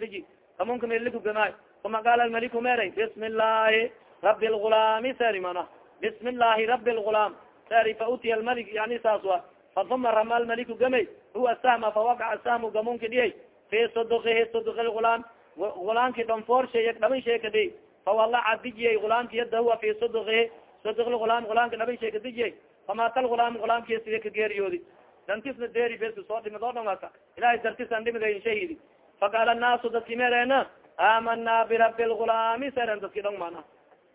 diji kamunka meliku gamaay uma qaala almaliku meray bismi illaahi rabi lgulaami seri mana bismi illaahi rabi lgulaam seri fa utiya almalik yani saas wa faduma rama almaliku gamay. Huwa sahma fawaqaca sahmu gamunka dhiyay fi sudukihi suduki lgulaam gulaamki dhonfoor sheey dhaban shee ka dhiy fawalaca dijiyay gulaamki yada huwa fi sudukihi suduk lgulaam gulaamka dhaban shee ka dijiyay famata lgulaam gulaamki sida ka geeriyoodi dantisna deri beska soo dhimid oo dhamata ilahay dartisan dhimidayn shahidi. Faqaala naasu dadki mereena aamana birabi lgulaami seren dadki dhong mana.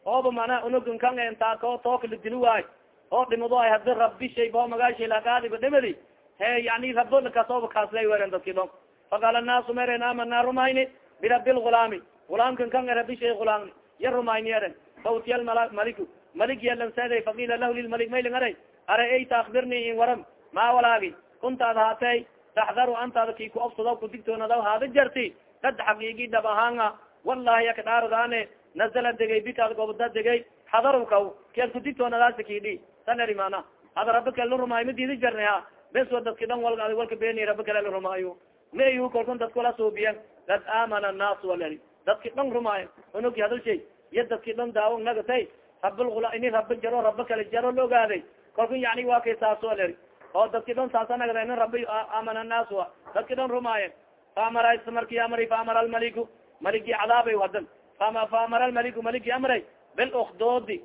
Ooba mana unugun kan entaako tookala dili waay oo dhimado ay hadi rabi shay bo magaashay lagaadiba dhimadi he yani rabo kasooba kaaslay weren dadki dhong faqaala naasu meren aamana rumayni birabi lgulaami gulaamkan kan rabi shay gulaamni ya rumayni eren fautiya maliku. Malik yalanseeday faqiila lahu lilmalik mayling aray ara eyta akbirni in waram ma walaagi? Kunta ad haatay taxdaru antaada ki ku obsado kudigtoonadaw haada jarti dad xaqiigi dhab ahaanga wallahi akadhaaradaane nazala degay bikaad gobda degay xadarukaw kiad kudigtoonadaasa kidhi saneri mana ada raba kale la rumaayo ma diidi jarni ha? Bes wa dadki dhan wal walka beeni raba kale la rumaayo ma iyu kolkun dadkula suubiyen kad aamana annaas walari dadki dhan rumaayo unugi hadal shay iyo dadki dhan daawo nagatay rabalula ini raba jaro raba kale jaro la ogaaday. Kolkun yani waa kay saaso oo dadki dhan saasa nagda nin rabi aamana annaas wa. Dadki dhan rumaayen faamara marki amri faamara almaliku maligi cadaabay fama faamara almaliku maligi amray bilukdoodi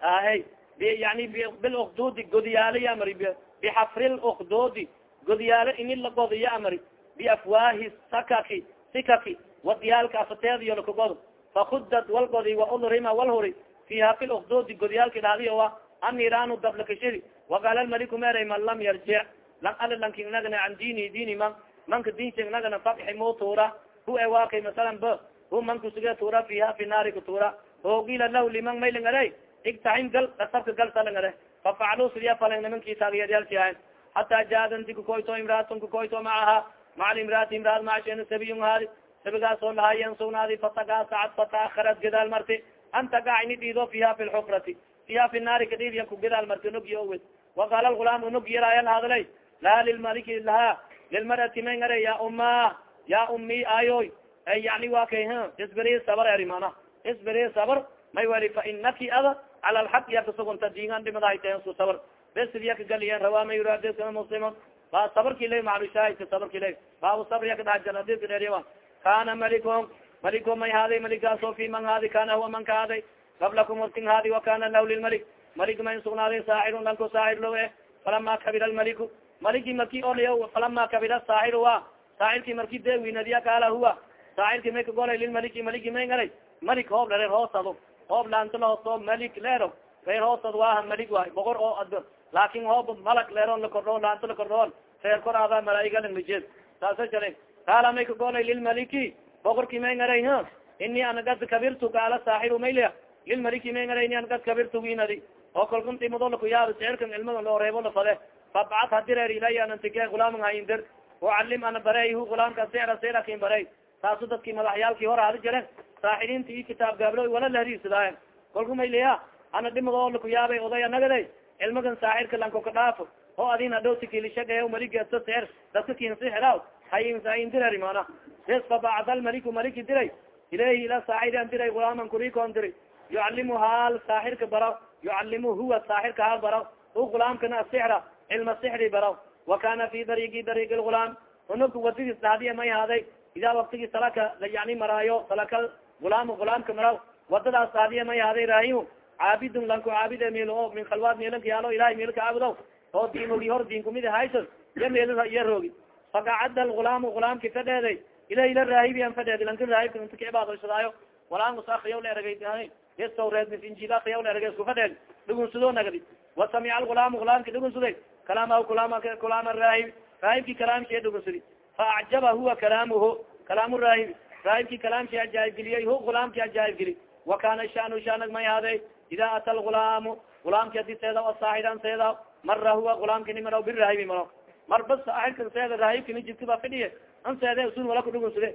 ahe yani bilukdudi godiyaala amri bixafri lukdoodi godiyaalo ini la godiyo amri biafwaahi sakaki sikaki wadiyaalka afateediyo lakagod fakudad wal godi waudrima walhuri fiha fi lukdoodi godiyaalki dhadiyo wa aniranu dablakashiri waqaala almaliku meray man lam yarjic lan ali lanking nagana can diini diini man manka diinsheg nagana fakxi mo tuura hu e wakay masalan ba hu man kusuge tuura fiha fi naari kutuura o gila lahu liman maylingare igtaxim gal asabka gal salingare fafaclu sidiya faleng nimankii taagiyadyaalsiahen hataa jaadanti kukoyto imraatun kukoyto macaha maca limraati imraat macashena sabiyun haadi sabigaasoo lahayan sugnaadi fatagaasacad fataakarad gadaal marti anta gacini dhiido fiha fi lxufrati fiha fi naari kadhiidiya ku gadaal marti nog yowed waqaala lgulaam nog yaraayan hadlay laha lilmaliki laha lilmarati may ngare ya umma ya umi ayoy ay yani wa kay isberi sabr eri mana isberi sabr may weli fa inaki ada cala alxaq iya kasugunta diingan dhimadahaytensku sabr besidiya kagaliyen rawa may yuraadka muslima ba sabrki le maclushaahidka sabrki le baabu sabr yaka dhaha janadidka dheeriya kana malikon maliko may haaday maligaaso fi man haadi kana huwa man ka haaday qablakum warking haadi wakana lahu lilmalik malik may sugnaaday saaxirun lanko saaxir lo eh falama kabira almaliku maligi maki olya falama kabira saaxir wa saaxirki marki de winadiya qaala huwa saaxirki may kagolay lilmaliki maliki may ngaray malik hoob lerer hoosado hoob laantalahoso malik leero reer hoosad waaha malik waay boqor oo ad laakin hoob malag leeron lakordhoon laanta lakordhoon reer kor adaa malaa'iga langlijed saasa jare qaala may kagolay lilmaliki boqorki may ngaray ha ini ana gad kabirtu gaala saaxiru maylia lilmaliki may ngaray ini ana gad kabirtu winadi oo kalkun dhimado lakuyaab sicirkan ilmada loo reebo lafade fabcad hadireer ilaya anantige gulaaman haindir ucalim ana bareyhu gulaamka sicra sirakin barey taasu dadki madaxyaalkii hor hadi jire saaxiriinta i kitaab gaablo wala lahariirsadaaye kalku mayliya ana dhimado lakuyaabay oday anagada cilmagan saaxirka lankoka dhaafo. Oo adin hadhow tikilishaga maligeeso sicir dadka kinsixiraw haindirer mana bes fabacd almaliku maliki diray. Ilayhi ila saaxiri an diray gulaaman kurikon diri yucalimu haal saaxirka baraw yucalimu huwa saaxirka haal baraw u gulaamkana asixra cilma sixri baraw wa kana fi dariigi dariig lgulaam unugka wadadiis dhahdiya may haaday idaa waktigi salaka yani maraayo salaka gulaam gulaamka maraw wadadaas dhahdiya may haaday raahim caabidun lanku caabide meel o min khalwaad meelanka yaalo ilahay meelka caabudo oo diimogi hor diin kumid hayso iya meel iya roogi fakacada lgulaamu gulaamki fadheeday ilah ila raahibian fadheedi lanka raahibka inta ka cibaadaysadaayo walaangus akriyaw la eragay ystawreed mis injil akriyaw la eragay isku fadheedi dhugunsudo nagdi wasamica algulaamu gulaamki dhugunsuday kalaamahu kulama kulaama raahib. Raahibki kalaamki dhugunsudi faacjaba huwa kalaamuhu. Kalaamu raahib. Raahibki kalaamki ajaayibgeliyey hu gulaamki ajaayibgeli wa kana shanu shanag may haade ida ata lgulaamu gulaamki adi seeda o saaxidan seeda. Mara huwa gulaamki nimaraw biraahibi maro mar bas saaxirkan seeda raahibkini jidka ba fidhiye an seede sun wala kudhugunsude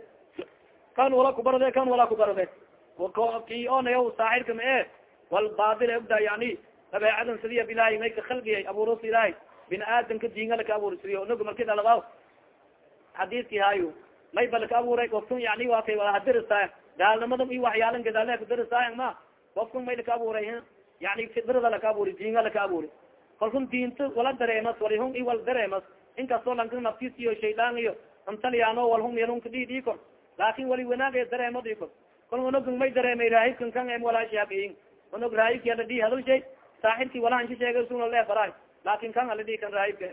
kan wala kubarade kan wala kubarade ki onayo saaxirka ma e wal baadil ogda yani dabeecadan sidiya ilahay may ka khalgiyay abuuros ilahay bini aadamka diinga ka abuursiriyo nog marki dhalaba xadiiski haayo may ba laka abuuray ofkun yani waa kay wala hadirisa gaalnimada i waxyaalan gadaale kadirisa ma. Ofkun may laka abuuray yani fidrada laka abuuri diinga laka abuuri kalkun diinta wala dareemas walihun i wal dareemas. Inkastoo lanka naftis iyo shaydaan iyo antaliyaano walhun yalunka dhidhikon laakin wali wanaag dareemadikon kal onogun may dareemay raahibkan kan em walaashaakayin onog raahibki aladhi hadal shay saaxirki walahansi sheegay suna le baray laakin kan aladhi kan raahibka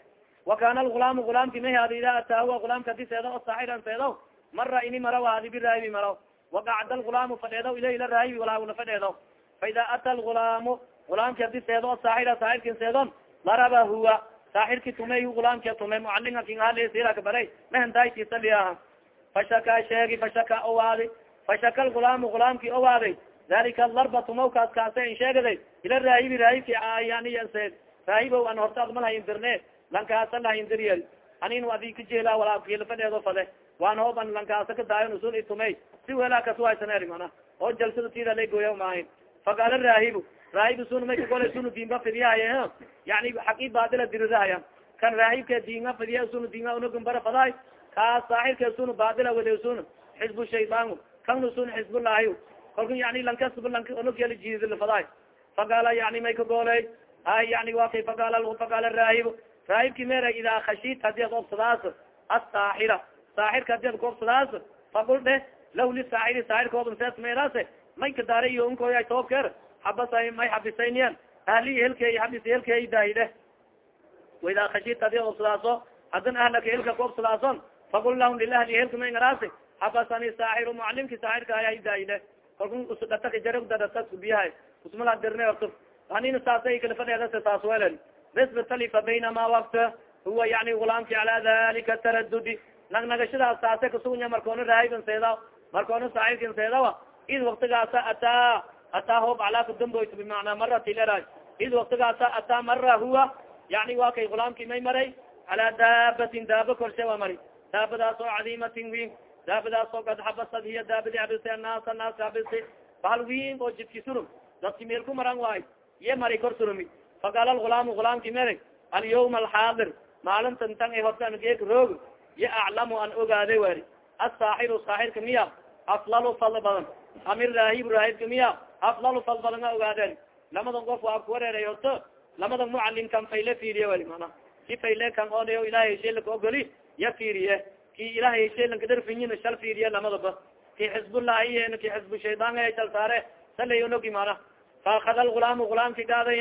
wa kana algulaamu gulaamki may haadi ida ataa huwa gulaamka di seedo o saaxiran seedo mara ini maraw haadi biraahibi maraw. Waqacda algulaamu fadheedo ilah ila raahibi walaaguna fadheedo fa ida ata algulaamu gulaamki adi seedo o saaxira saaxirkin seedon daraba huwa. Saaxirki tumey gulaamki tume mucalinga kin halsiraka baray mahendaytisaliaha fashaka sheegi fashaka owaadi fashaka lgulaamu gulaamki owaaday dalika darba tumawkaas kaasa in sheegaday ila raahibi raahibki yani raahibo an horta ad malhaindirne lankaasa lahaindiryel anin adi kajeela walaafadheedo fade waan hooban lankaasa kadaayo usul itumey si weelaa kasuhaysaneer mana oo jalsada tida la gooya maahin faqaala raahibu raahib sun may kagole sunu diinba fidiyahay yani xaqi baadila dirirahaya kan raahibka diinga fidiya sunu diinga unugun bara fadaay kaas saaxirka sunu baadila wede sun xizbu shaytaan kan sun xizbulahi kalku yani lankasb lank unugyala jiidilafadaay faqaala yani may kagoley ay yani wa kay faqaala faqaala raahib. Raahibki mera idaa khashit haddii ad obsadaas asaaxira saaxirka haddii ad kuobsadaas faqul dheh law lisaaxiri saaxirkoodun sees meeraase may kadaara iyo unkoya toobkeer xabasa may xabisayniyan ahli helkey xabis helkey daahi dheh. Waidaa khashit haddii ad obsadaaso hadan ahlaka helka kuobsadaason faqul lahum lilahli helka may ngaraase xabasani saaxiru mucalimki daahi dheh kalku usdhataka jaragdadaskubiyahay usmala dirne orto anina saasay kala fadheedase taas welen bes batalifa baynama wakta huwa yani gulaamki cala dalika taradudi nag nagashadaas taase kasugunya markoona raahiban seedaw markoona saaxirkin seedawa. Id waktigaasa ataa ataa hoob calaa kadamboyt bimacnaa marati lera id waktigaasa ataa mara huwa yani waa kay gulaamki may maray. Calaa daabatin daaba korshe waa mari daabadaas cadiimatin wiin daabadaas oo kad xabasad daabadi xabise annaasa naas xabisi bahal wiin oo jidki surum dadki meel ku maran waayo iyo mari kor surumi faqaala algulaamu gulaamki mereg alyawma alxaadir maalintan tan ay horta geek roog. Iyo aclamu an ogaaday wari asaaxiru saaxirka miya. Aflalu fadl badan ami raahib raahibka miya. Aflalu fadl badan a ogaadeen lamadan qof waa ku wareeray horto lamadan mucalimkan fayle fiiriye wali mana ki fayle kan onayo ilahay hesheelanka ogoli ya fiiriye ki ilahay hesheelanka darfinyin shal fiiriye lamadaba ki xizbullahi ki xizbu shaydaan shal saare salay onogi mana faakada algulaamu gulaamki gaaday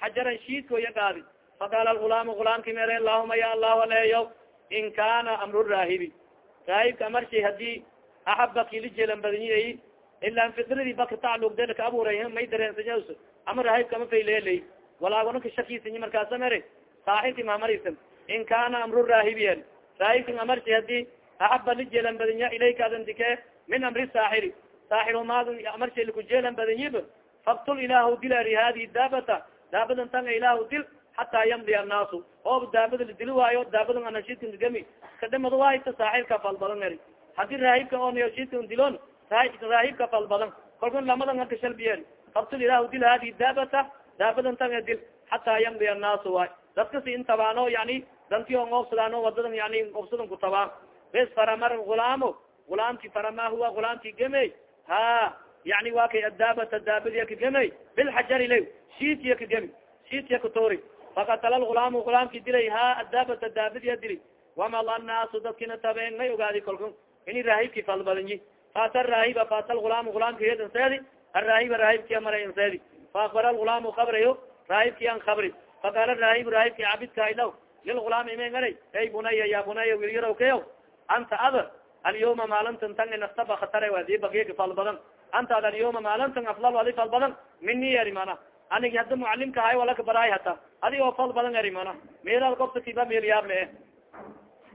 xajaran shiidko ya gaadi. Faqaala algulaamu gulaamki mere allahuma ya allahu aleeyo in kana amru raahibi raahibka amarshay haddii axaba kili jeelan badanyay ilaan fidradii baka taclugde ka abuuray may dareensanya ama raahibka ama fayleley walaagonaka shakiisany markaasa mere. Saaxirki mamarisa in kana amru raahibyen raahibka amarshay haddii axaba lijeelan badanya ilayka adantike min amri saaxiri saaxirmaad amarshay likujeelan badanyib faktul ilahu dilari hadi daabata daabadan tanga ilahu dil hataa yamdi annaasu oob daabada ladili waayo daabadan anashidkagami kadhamado waayta saaxirka fal badan eri haddii raahibka oonshidka dilon raahibka fal badan kalkun lamadan aka shalbiyen faktul ilahu dil hadi daabata daabadan tanga dil hataa yamdi annaasu waay dadkasi intabaano yani danti on oobsadaano wadadan yani obsadan kutabaan bes faramar gulaamo gulaamki farama huwa gulaamki geme ha yani wa kay adaabata daabadiya kagemey bilxajari la shiitiya kagemi shiitiya katori fakatala lgulaamu gulaamki dilay ha adaabata daabadiya dili wamal annaasu dadkina tabeen may ogaadi kolku ini raahibki falbadanyi faata raahiba faata lgulaamu gulaamki hed inseedi araahiba raahibkia maray inseedi faakbara lgulaamu kabrayo raahibki an kabri faqaala raahib raahibki cabidka ilaw lilgulaam imengaray ey bunaya ya bunaya wilyaraw kayo anta ada alyawma maalintan tanga naftaba khatare wadi bageki falbadan anta ad alyawma maalintan aflal adi fal badan mini eri mana. Anigi hadda mucalimka hay walaka baraay hata adi oo fal badan eri mana. Meelal kobta kiba meel yaab me.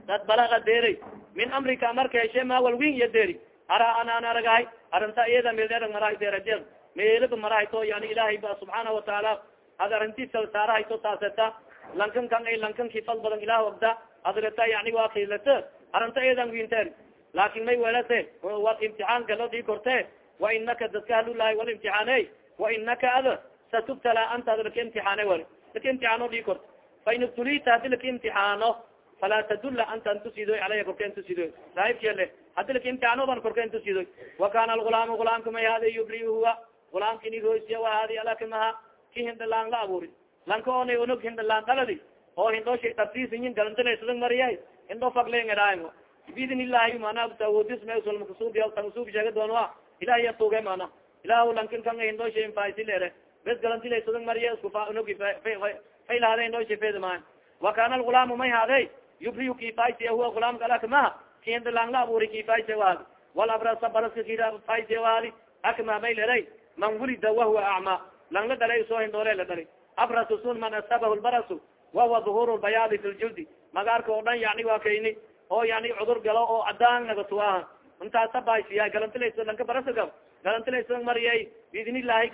Dad balaga deeray min amrika amarka heshe ma wal win iyo deeri ara ana an aragahay arinta iyada meeldheerag marahay deeraje meelaba marahay to yani ilahay ba subxaana watacaala ad arintiisa saarahay to taaseta lankan kan lankanki fal badan ilah ogda adreta yani waa kailata arinta iyadan winter laakin may welase wa imtixaan galo dhii korte wainaka dadka halulahay wal imtixaane wainaka ada satubtala anta ada laka imtixaane wal laka imtixaano dhii korto fain ibtulita hadi laka imtixaano falaa tadula anta antusidoy alaya korka intusidoy raahibkale hadi laka imtixaano ban korka intusidoy wakana algulaamu gulaamka may hada yubri huwa gulaamka inigoysiya wa hadi alakamaha ki hindhalaan la abuuri lanka oonay onog hindhalaan daladi oo hindhoosha tartiisiyin galantilaysadag mariyahay hindho faglengadaayo bidn illahi mana awoodis mesulmakasuub tansuub sheega doon wa ilahay atuuge mana. Ilah lankin kan hindhoosha infaisilere bes galantilaysadag mariya isku onogi faylahade hindhoosha fedma wakana algulaamu may haade yubriyu kifaisi huwa gulaamka alakmaha ki hindhalaan la abuuri kifaisi waadi walabrasa baraska kifaisi waadi akma may leray man wulida wahuwa acma lang la dhalay soo hindhoole la dhalay abrasu sun man asabahu lbarasu wahuwa duhur lbayaadi fi ljuldi magaarka oo dhan yani waa kayni oo yani cudur galo oo cadaan nagatuaha intaasa baisiya galantilayso lanka barasagab galantilaysa mariyay biidn illahi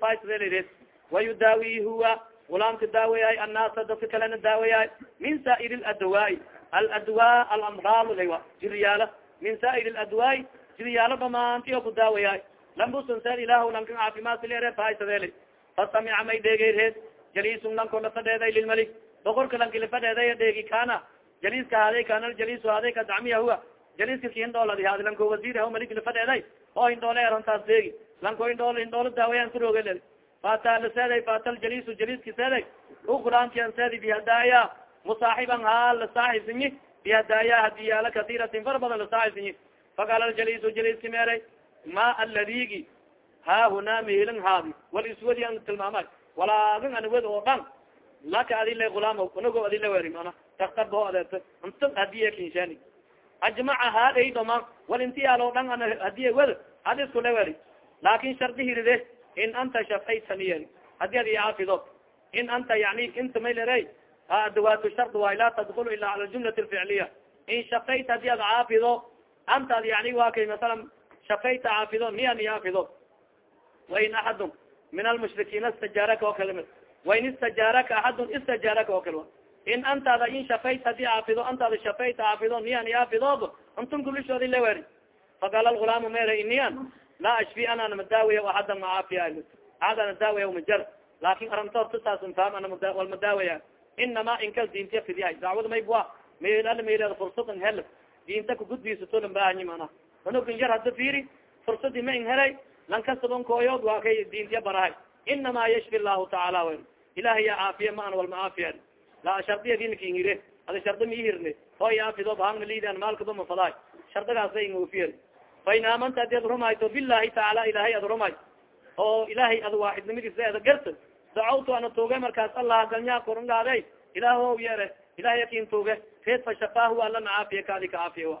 faisreed wayudaawi huwa gulaamka daawayahay annaasa dadka kalena daawayahay min saair ladwaai aladwa alamraad lawa jiriyaala min saair ladwaai jiriyaalo dhamaanti oo ku daawayahay lambusanseed ilah lankan caafimaadsilere faisadeel fasamica may dheegeyreed jaliisun lanko lafadheeday lilmalik boqorka lanki lafadheeday dheegi kana jaliiska haaday kana jaliis haaday ka dacmiya huwa. Jaliiska ki hindhooladi haadi lanko wasiir ha malik lafadheeday oo hindhoole erontaas deegi. Lanko hindhool hindhoolo daawayaan kurooge fata laseeday fatal jaliisu jaliiski seeday. U quraantian seedi bihadaaya musaaxiban haa lasaaxisinyi bihadaaya hadiyaala katiratin far badan lasaaxisinyi faqala jaliisu jaliiski meeray ma aladigi ha hunaa meelin haadi wal iswadi an tilmaamay walaagan anwad oo dhan. Laka adila gulaam unago adila weri mana daktar bo adeerto inta hadiye kinshani ajmaca haadhay dhoma wal intiyaalo dhan an hadiye wed hadi iskule weri laakin shardi hiride in anta shafaytaniyer haddii ad iaafido in anta yani inta maylere adawaatu shard waay laa tadkulu ila cala jumlat lficliya in shafayt haddii ad caafido anta ad yani wa kay masalan shafayta caafido niyan iyaafido wain axadun min almushrikiina istajaaraka oo kale wain istajaaraka axadun istajaaraka oo kale in antaada in shafayt haddii caafido antaada shafayta caafido niyan iyaafidood antun kulishoodi leweri faqala lgulaamu mere iniyan laa ashfi anana madaawiya axadan macaafiya axadana daawaya majar laakin arantoor tusaas faam ana wal madaawaya inama inkal diintiya fidiyahay dacwad maybua mayal mayleed fursadan hel diinta kugudbiisato lambaahanyi mana unugan yar hada fiiri fursadi ma in helay lankasabon kooyood waa kay diintiya barahay. Inama yashfi llahu tacaala wer ilahay ya caafiya ma an wal macaafiya la shardiyadinakihire ada shardi mihirne oo yaafido bahangna liidan maalkaba mafadaay shardigaasa ingofiyar fain aamanta adi ad rumayto bilahi tacaala ilahay ad rumay oo ilahay ad waaxidnimadiisa ada garta dacawtu ana tuuge markaas allah galnyaa korungaade ilaah yeere ilahay akin tuuge reed fa shafaahu alana caafiya kaadi ka caafiya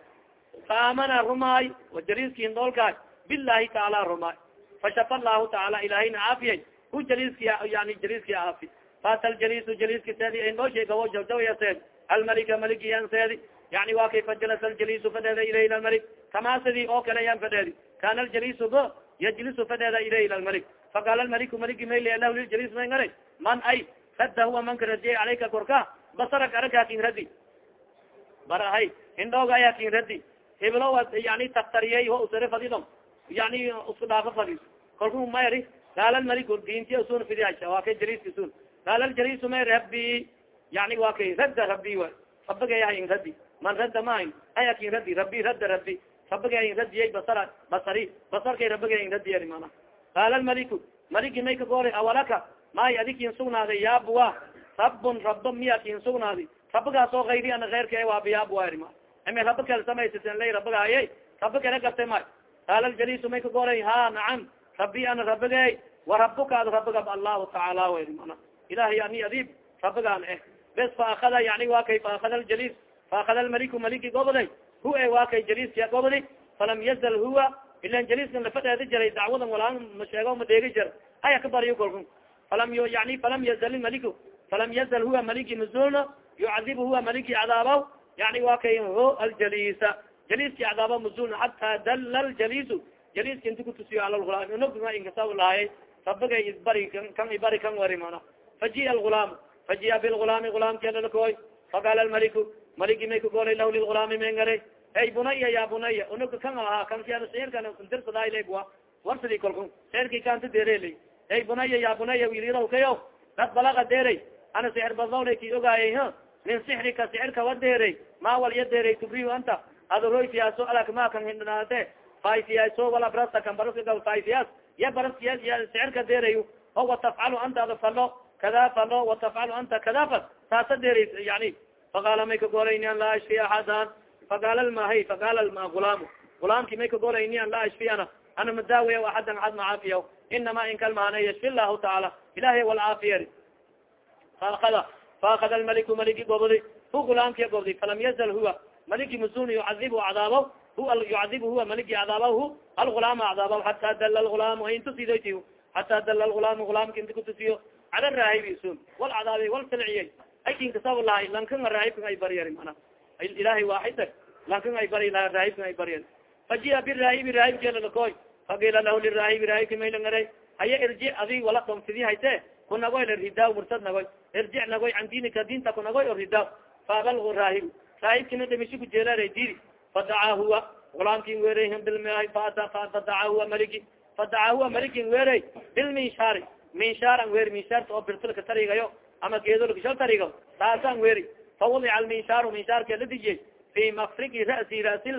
faamana rumaay jaliiski hindoolkaay bilahi taala rumaay fashafa lahu taala ilahayna caafiyay hu jaliiski yani jaliiski caafi fata ljaliisu jaliiski seedi indhooshay gawo jawjawya seed almalika maliki yan seedi yani wa kay fajalasa ljaliisu fadheeda ilayh almalik kama sidii oo kale yan fadheedi kana aljaliisu bo yajlisu fadheeda ilayh almalik faqaala almaliku maliki mayli lahu liljaliis may ngara man ay radda huwa manka radiyay calayka korka basarak aragkaa kin radi. Barahay indhooga ayaa kin radi. Heblo yani taktariyay ho usare fadidom yani isku dhaafo fadis kalku mayri qaala almaliku dinti usun fidiya waa kay jaliiski sun qaala aljaliisu may rabbi yani waa kay radda rabbi wa rabbigayahin radi man radda mahin aya kin radi rabbi radda rabbi rabbigahin radiyay basara basari basarkay rabbigahin radiyari mana qaala almaliku maliki may ka awalaka may adi kin sugnaaday yaabuwa rabbun raba miya kin sugnaaday rabbigaas oo ayri ana eyrka waabiyaabwarima ime raba kale samaysiten lay rabigaaye raba kale gartay may qaala ljalisu may ka goray ha nacam rabi ana rabigey wa rabuka ad rabigab allahu tacaala weri mana ilahay ani adib rabigaan eh bes faakada yani wa kay faakada ljalis faakada almaliku maliki goboday hu e wa kay jaliska gobodi falam yazal huwa ilan jaliskan lafadheedi jiray dacwadan walaan ma sheego ma dheegi jir aya ka bariyo kolku falam yani falam yazal maliku falam yazal huwa maliki mazulna yucadib huwa maliki cadaabaw yani wa kay ho aljalisa jaliski cadaaba mazulna xata dalla ljalisu jaliska inti kutusiyo alalgulaam inogma inkasa lahaye rabiga ibari kan ibari kan wari mana. Fajiya algulaam fajiya bilgulaami gulaamkeelalakoy faqaala almaliku maliki may kagolay lah lilgulaami mengare hey bunaya ya bunaya unuka kan ahaa kan sirkan dirsadalgwa warsadi kolku seerki kanta derel hey bunaya ya bunaya wiliraw kayo. Dad balaga derey ana sixir badawna ki ogaayay min sixrika sixirka wa derey ma wal ya derey tubriyu anta adoroy fiyaaso alakma kan hindanaate faifiyaaso wala brasta kan baraska gal faifiyaas ya baras sixirka derayo o watafcalu anta ada falo kada falo watafcalu anta kada fal taasa derey yani faqaala may kagorayni an laa ashfi axadan faqaala lmahay faqaala lma gulaam gulaamki may kagorayni an laa ashfi ana ana madaawiya axadan axad macaafiya inama inkalmaana yashfi llahu tacaala ilahay walcaafiyari faakada faakada almaliku maliki gobodi hu gulaamki gobdi falam yazal huwa maliki musun yucadibu cadaabaw hu yucadibu huwa maliki cadaabaw hu algulaama cadaabaw xata dala lgulaam intusidoyti xata dala lgulaam gulaamki inti kutusiyo cala raahibi sun wal cadaabi wal silciyay aykinkasab lahay lankan raahibkan ay baryari mana ilahay waaxida lankan ay bary raahibkan ay baryari fajiya biraahibi raahibkeelalakoy faqila lahu liraahibi raahibka maylangara haya irji adi wala domsidi hayte kunagoy lirhidaa mursad nagoy irjic nagoy can diinika diinta kunagoy o ridaa faabal raahib raahibkina dhimisho kujeelara diri fadacaa huwa gulaamkin weerey bilmi fadacaa huwa maliki fadacaa huwa malikin weerey bilminshaari minshaaran weer minshaarta oo birtilka tarigayo ama geedolkashal tarigo saasaan weeri fawadica alminshaaru minshaarka la dijiyey fi mafrigi ra'si rasil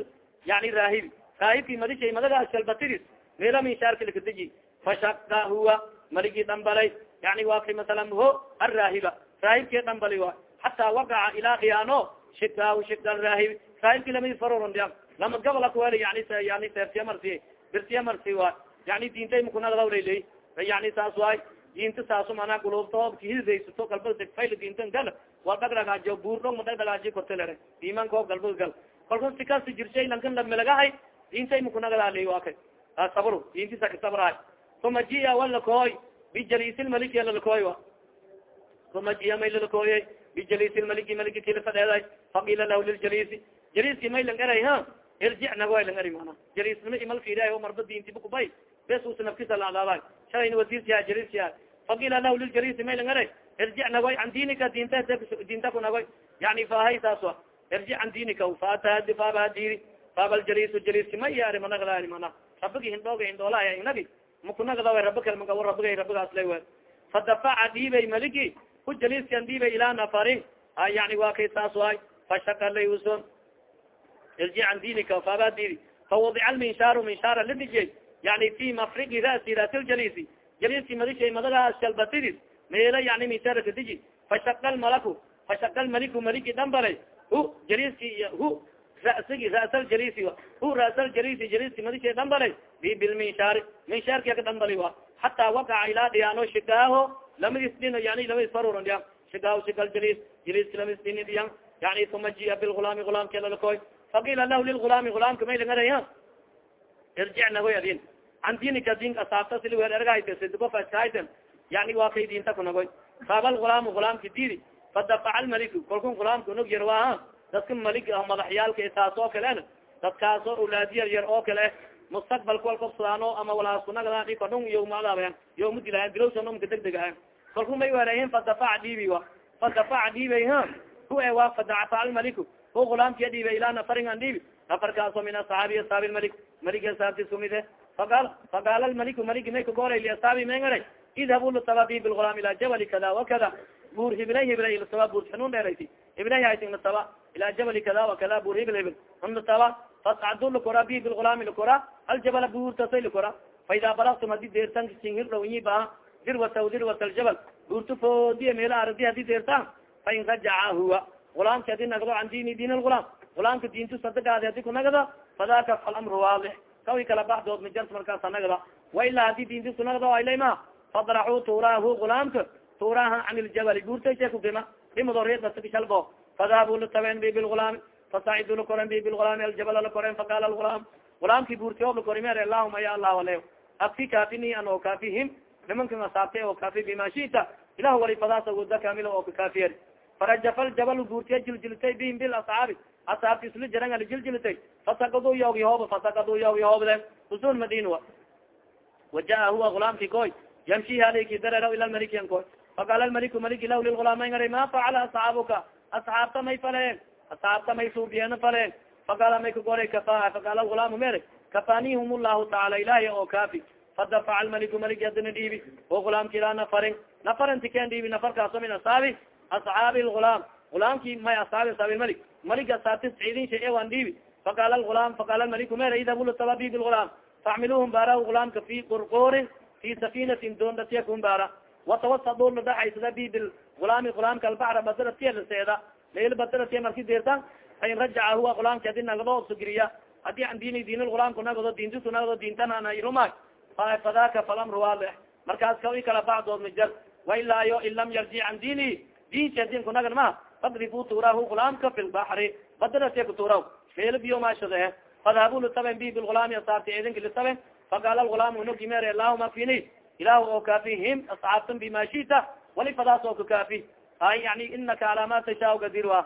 yani raahibi raahibki madishay madagaas shalbatiris meela minshaarka lakadiji fashaka huwa maligi dhambalay yani waa kay masalan ho araahiba raahibki dhambali wa hataa waqaca ilaa khiyaano shikahu shika raahibi raahibki lamadi farorondia lama gabola kuweli yani yani seertiya marsiye birtiya marsi wa yani diintay makunagdawlay yani saas waay diinta saaso mana gulubto kahidaysato galbada fayl diintan gal waa dhagdhagaajo buurdhog ma dhagdhagaaji kortelere imanko galbada gal kalku sikasi jirshay lankan lamelagahay diintay makunagadaali waa kay sabr diintisa kasabrahay uma jiya walakooy bijaliisilmaliki lalakooy wa uma jiya may lalakooyey bijaliisilmaliki maliki kila fadheeday faqila lahu liljaliisi jaliiski may lang eray ha irjic nagoy lang eri mana jaliisnima imal fiiday marba diinti bukubay bes usa nafkisa lacdaabay shalayna wasiirsiya jaliisiya faqila lahu liljaliisi may lang eray irjic nagoy can diinika diinta diinta ku nagoy yani faahay saas wa irjic can diinika faatahadi faabahadiri faabaljaliisu jaliiski ma yaari managdaani mana rabigi hindhooga hindhoolahay inagi makunagdawa rabi kal magawo rabigay rabigaas lay we fadafaca dhiibay maligi ku jaliiskan dhiibay ilaa nafarin yani waa kay saas waay. Fashaka layuson irji can diinika faabadidi fawadica alminshaaru minshaara la dijiyey yani fi mafrigi rasi rasiljaliisi jaliiski madishay madagaas shalbatidis. Meela yani minshaaraka diji. Fashaka lmalaku fashaka lmaliku maliki dhambalay hu jaliiski hu rasigi rasaljaliisi hu rasaljaliisi jaliiski madishay dhambalay bi bilminshaari minshaarkia ka dhambali wa. Hataa waqaca ilaa dhiyaano shigaaho lamadis dhino yani lamadis faruron dhiyan shigaaho shigal jaliis jaliiski lamadis dhini dhiyan yani uma jia bilgulaami gulaamkeelalakoy faqila lahu lilgulaami gulaamka maylangaray irjic nagoy adin an dinika din asaabta sili wer ergahaytsidkofaskahayten yani waa kay diinta kunagoy faaba lgulaamu gulaamka didi fadafaca almaliku kalkun gulaamka nog yar waa dadka malik madaxyaalka taas oo kale dadkaas oo ulaadiya yar oo kale mustaqbalka wal kobsadaano ama walaaskunagada kadhun yomadaaba yomadilahan dilowsanumka deg deg ah kalku may werahin fadafaca dhiibi wa. Fadafaca dhiibay ha hu e wa fadafaca almaliku. Hu gulaamkiya dhiibay ilaa nafarin dhiibi. Nafarkaaso min asxaabi asaabi lmalik malik asaabtis kumide faqal faqaala almaliku maliki may kagoolay liasaabi mengara idhabu lataba bi bilgulaam ila jabali kada wakada buur hibilay hibilay lataba buur xanuun dheerayti hibilay haytin lataba ila jabali kada wakada buur hibil hibil un lataba fascadu lakora bi bilgulaami lakora aljabala buurtasay lakora fa ida balagtum haddii deertan sinhirdhawyi baa dirwata dirwata aljabal buurta foodiya meela aradi haddii deertaan fain rajaca huwa gulaamki haddii nagdo can diini diin lgulaam gulaamka diintu sadagaadi haddii kunagda fadaka falamru waadix kawi kala baxdood majars markaasa nagda wailaa haddii diintisu nagdo aylama fadraxuu tuurahu gulaamka tuuraha can iljabali buurtayse kudima dhimadoreedashalbo fadahabu lataben bi bilgulaami fasacidu lakoren bi bilgulaami aljabala lakoren faqala lgulaam gulaamki buurti oob lakorimer allahuma ya allah ale afi kaafini an oo kaafihim nimankan asaabtay oo kaafi bima shita ilah wali fadaas awooda kamila oo kakaafiyer farajafa ljabal buurtiya jiljiltay bihim bilasxaabi asaabti isla jaran alijiljiltay fasakadu yawgi hoob fasakadu yawgi hoobden usul madin wa wajaa huwa gulaamki koy yamshi haliki darero ila malikian koy faqala lmaliku maliki lah lilgulaamayn ma facala asxaabuka asxaabta may faleen asxaabta may suubiyeena faleen faqala may kagora kafa faqala gulaamu mere kafanihum llahu taala ilahi oo kaafi fadafaca almaliku maliki adina dhiibi o gulaamki ilaa nafarin nafarinti dhiibi nafarkaaso min asaabi asxaabi lgulaam gulaamki may asaabi asaabi malik malik asaabtis ciidin shay ewan dhiibi faqala lgulaam faqala maliku mere idhabu latababi bilgulaam facmiluhum baara gulaamka fi qurqurin fi safinatin kun baara watawasadu ladhaxaysada bi bilgulaami gulaamka albacra badaratiya laseeda lail badaratiya marki deerta fain rajaca huwa gulaamki adi nagdo sugiriya haddii an diini diin lgulaamku nagdo diintisu nagdo diintananaruma fadaka falamru waadix markaas ka kala bacdood majar wailaayo in lam yarji can diini diinsi diinku nagan ma fadribu turahu gulaamka fi lbaxri badaratiya kutura meel biyo maashade fadhabu litaben bi bilgulaami asaabti idinka litaben faqala lgulaam unogi mer allahuma fini ilah oo kaafi him asxaabtan bima shita wali fadaas oo kakaafi ay yani inaka calaa ma tashaa gadir wa.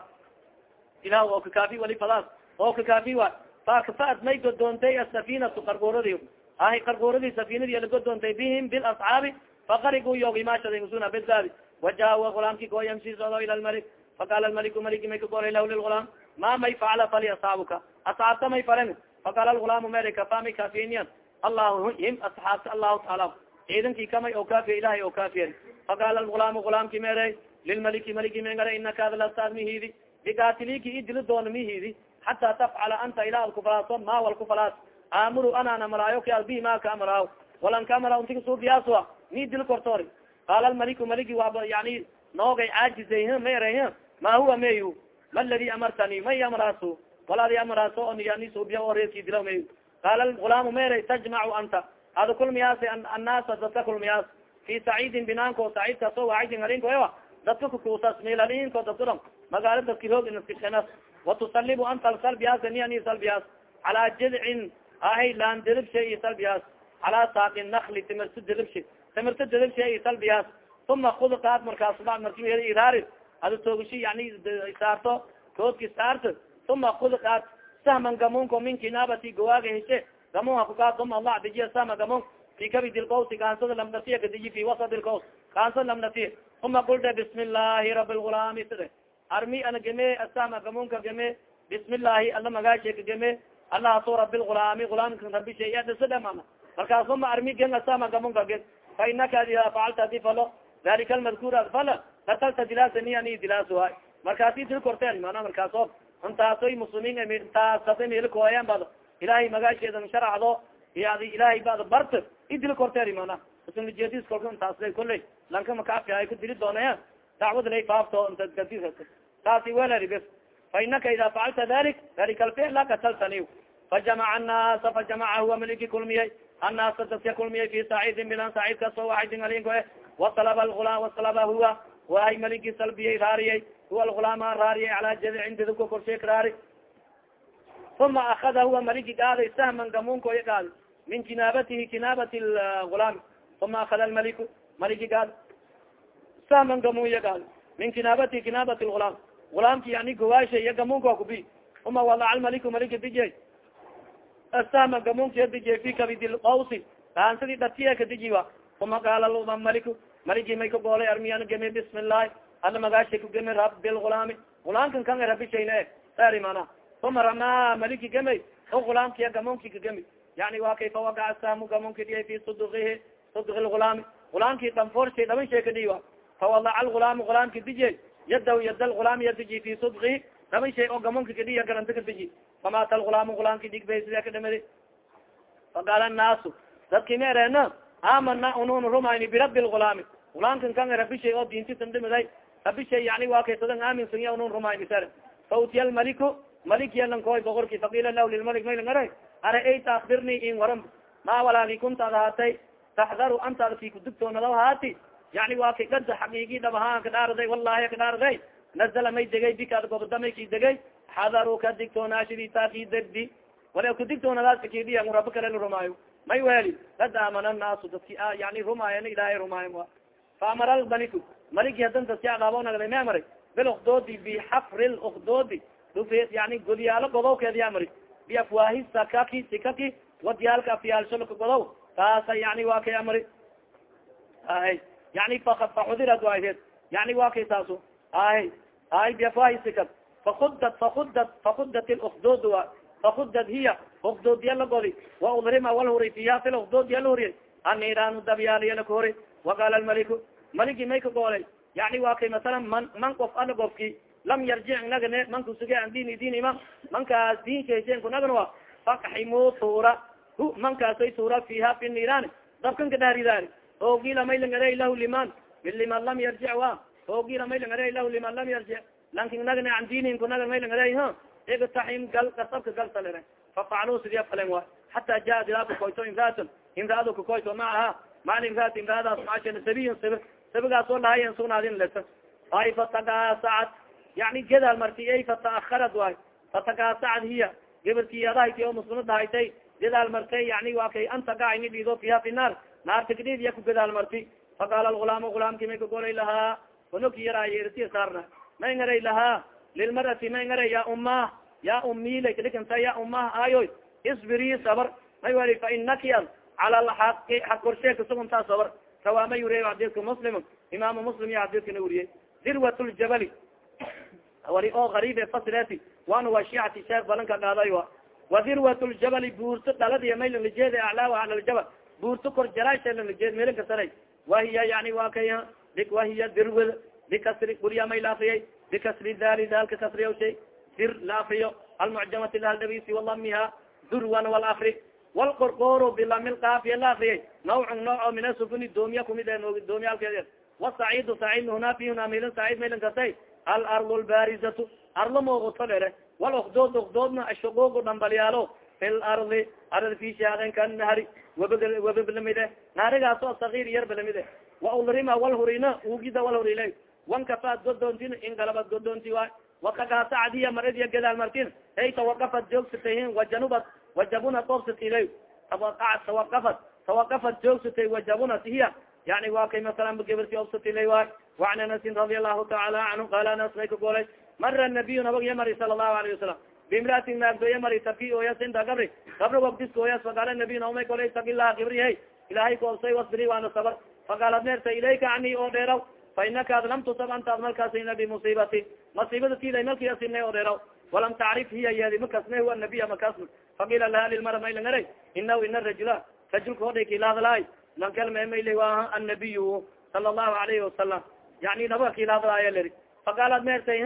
Ilah oo kakaafi wali fadaas oo kakaafi wa. Fakfaat may godoontay asafinatu qargooradi ahay qargooradii safinadii lagodoontay bihim bilasxaabi faqarigu yogi maashaday usuna bedgaadi wajawa gulaamki koo yamsi socdo ila lmalik faqala lmaliku maliki may kagolay lah lilgulaam ma may facala fali asxaabuka? Asxaabta may faren faqala lgulaamu mere kafa may kaafiniyan allahu him asxaabta allahu taala. Ciidankii kamay oo kaafiya ilahay oo kaafiyen faqala lgulaamu gulaamki mere lilmaliki maliki mengara inaka ad lastaad mihidi bikatiliki idili doono mihidi xataa tafcala anta ila ad kufalaaso ma wal kufalaas aamuru anana maraayo ka bi ma ka maraaw walan ka mara unti kasuubiyaasua ni dil kortoori qaala lmaliku maliki waaba yani noogay caajizay mayra ma huwa mayu ma ladi amartani may amraasu waladi amraaso on yani suubiya oo reerki dila mayu qaala gulaamu mere tajmacu anta ada kulmiyaas annaasa dadka kulmiyaas fi saciidin binaanko saciidkaasoo waacidin harinkoa dadka kukuusas milalinko dadkudhan magaala dadki hoog inaskishenas watusalibu anta salbiyaas ni ani salbiyaas calaa jidcin ahay laan delibsha i salbiyaas calaa saaqi nakli timirta delibshi timirta delibsha i salbiyaas uma kud kaad markaas marki iraari ada toogashi yani saarto koodki saarto uma kud kaad sahman gamunko min kinaabati gawaaga heshe gamunha kukaad uma allah dijiya sahma gamun fi kabidi lkawsi kaansada lamnatiya kadiji fi wasad lkaws kaansada lamnatiya uma kuldhe bismi illaahi rabi lgulaami side armi ana game asahma gamunka game bismi illaahi alla magaasheka game allahaso rabi lgulaami gulaamka rabi shayadsadhamana markaas uma armi gen asahma gamunka gen fa inaka ida facalta adi falo dalika almadkuur ad fala katalta dilaasani ani dilaas waay markaasi dil korteen mana markaaso intaasoy muslimiin intaasada meel kooyan bad ilahay magaasheeda sharacdo iyadi ilahay bad bart idil korteen mana isnajeedis kolka intaasla kolley lanka makaafi ay ku dili doonaya dacwad lay intakadis taasi weleri bes fa inaka ida facalta dalik dalika alficla kataltani fajamaca annaasa fajamaca huwa maliki kulmiyay annaasa dadka kulmiyay fi saciidin bilan saciid kaso wacidin alinko e wasalaba lgulaam wasalaba huwa. Wahay maligi salbiyay raariyay. Huwa lgulaama raariyay calaa jadicin didibka korsheek raari. Uma akada huwa maligi gaaday sahman gamunkoya gaadi min kinaabatihi kinaabati gulaami uma akada almaliku maligi gaad sahman gamunya gaadi min kinaabati lgulaam gulaamki yani gawaasha iyo gamunka kubi uma wadaca almaliku maligi dijey asahma gamunka dijey fi kabidi lqawsi aansadii dhatiya kadijiwa uma qaala maliku maligi may ka goolay armiyan gemi bismi llahi ana magaashay kugemi rabi lgulaami gulaamkan kan rabishayne sari mana uma rama maliki gemay o gulaamkiya gamunki kagemi yani wa kay fawagaca sahmu gamunki dhiyay fi sudukihi sudki lgulaami gulaamki danforshay dhaban shay kadhiwa fawadaca lgulaamu gulaamki dijey yadaw yada lgulaam yadiji fi sudkihi dhaban shay oo gamunki kadhiya garanta kadiji famata lgulaamu gulaamki digbay sidee ka dhamadi faqaala naasu dadki ma ereena amana unun rumayni birabi lgulaami gulaamkan kan rabishay oo diintisan dhimiday rabishay yani waa kaysadan aaminsan ya unun rumayni sar fautiya lmaliku malik yalankoy boqorki faqila lah lilmalik maylangara ara ayta akbirni in waran ma walaagi kuntaad ahaatay taxdaru antaad ki kudugtoonadaw haati yani waa kay gada xaqiigi dhabahaan kadhaaraday wallahi kadhaaraday nazala may degay bikaad gobdamay ki degay xadaru ka digtoonaashidita ki degdi wala kudigtoonadaas kidiya rabo kale rumaayo may weli kad aamana naasu dadki yani rumaayan ilaahay rumaayo faamara lmaliku maliki hadan dadki adaabo nagday ma maray bilukdoodi bixafri lukdoodi yani godyaalo godowkeedi amari biafwaahi sakaki sikaki wadyaalka afyaalsholka godow taasa yani waa kay amri ahay yani faxudirad wahed yani waa kay taaso ahay biafwaahi sikak fakudat fakudat fakudat lukdood wa fakudat hiya ukdoodya la godi wa udrima wal huri fiha fi ukdoodya la huriye aniraan dabyaaliyana ka hori waqaala almaliku maligi may ka goolay. Yani waa kay masalan man man qof ana gofki lam yarjic nagane manku suge an dini dinima mankaas diinkaysen kunagana fakximu tuura hu mankaasay tuura fiha fi niiraan dabkan kadhaaridaari oogila maylangare lahu liman liman lam yarjic wa oogila maylangare lahu liman lam yarjic. Lankin nagane an dinin kunaga maylangare ha igtaxim gal kasabka galsalere fafaclu sidiya falen wa hata jaa ilaa kakoyto imraatun imraado kakoyto macaha maca imraat imraadaas maasha sabiyin sib sabigaas oo lahayen lesa ay fatagaasacad yani gadaal marti ay fataaharad waay. Fatagaasacad hiya. Gabarti adahayta oo muslimada haytay gadaal martay yani waa kay antagaini dhido fiha fi naar. Naarta kadhid iya ku gadaal marti faqaala lgulaam gulaamki may kagolay lahaa unoki yaraayrti saarna. May ngaray lahaa lilmarati may ngaray ya umah ya umila kadhikanta ya umah ayoy isbiri sabr may wali fa inaki ad cala lxaqi xaq korshe kasuguntaa sabr rawaama yuriy xadiidka muslim. Imaamu muslim iyo xadiidkana weriyey dirwat ljabali wali oo gariib e fasireti wana waa shiicati sheekh balanka dhaaday wa wa dirwat ljabali buurto dhaladiya may lanlajeed aclaaha ala ljabal buurto kor jaraasha lanlajeed meelinka saray. Wahiya yani waa kay wahiya dirwad bikasri gurya may laafriyay bikasri dali dalka kasriya shay. Dir laafriyo almucjamati lahaldhabisi walamiha durwan walafri walqorqoro bilamilkaafiya laafriyay nawcun nooco min asufuni doomiya kumid e doomiyaalkeed wasaciidu saciid huna fi huna milin saciid maylin kasay alardu lbarizatu arlo mooguto dhere walokdood okdoodna ashuquugu dhambalyaalo fi lardi arad fishaaden kan nahari. Wabg wabaglamide naarigaas oo sagiir yarba lamide wa ulrima walhurina ugida walhurile wankafaad godoontin ingalabad godoonti waay. Wakagaasacad hiya maradiya gadaal martin. Hey tawaqafad joogsatahin wajanubad wajabuna qoobsatila tawaqafad tawaqafad joogsatay wajabunat hiya yani waa kay masalan gabarti obsatila waay. وan anasin radi alahu taala anhu qala anas may ka golay mara nabiy nabag yamari sala lahu alayه wasalam bimraatin naagdo yamari tabki ooyas inda gabri. Gabri wagdiska ooyas faqaala nabiy naumay kolay tagi laha gibrihay ilaahay koobsay wasbiri waana sabar. Faqaalad neerta ilayka ani oo dheeraw. Fa inaka lam tusab antaad markaasina bimusiibati masiibada tiday malki asinay oo dheeraw. Walam tacrif hiya yadi makas ne huwa nabiya makaasna faqiila laha lilmara maylangara inahu ina rajula. Rajulka hodhayki lahadlaay lankalmemayl waa annabiyu sala allahu alayhi wasalam yani nabaga kilahadlaaya leri. Faqaalad neertay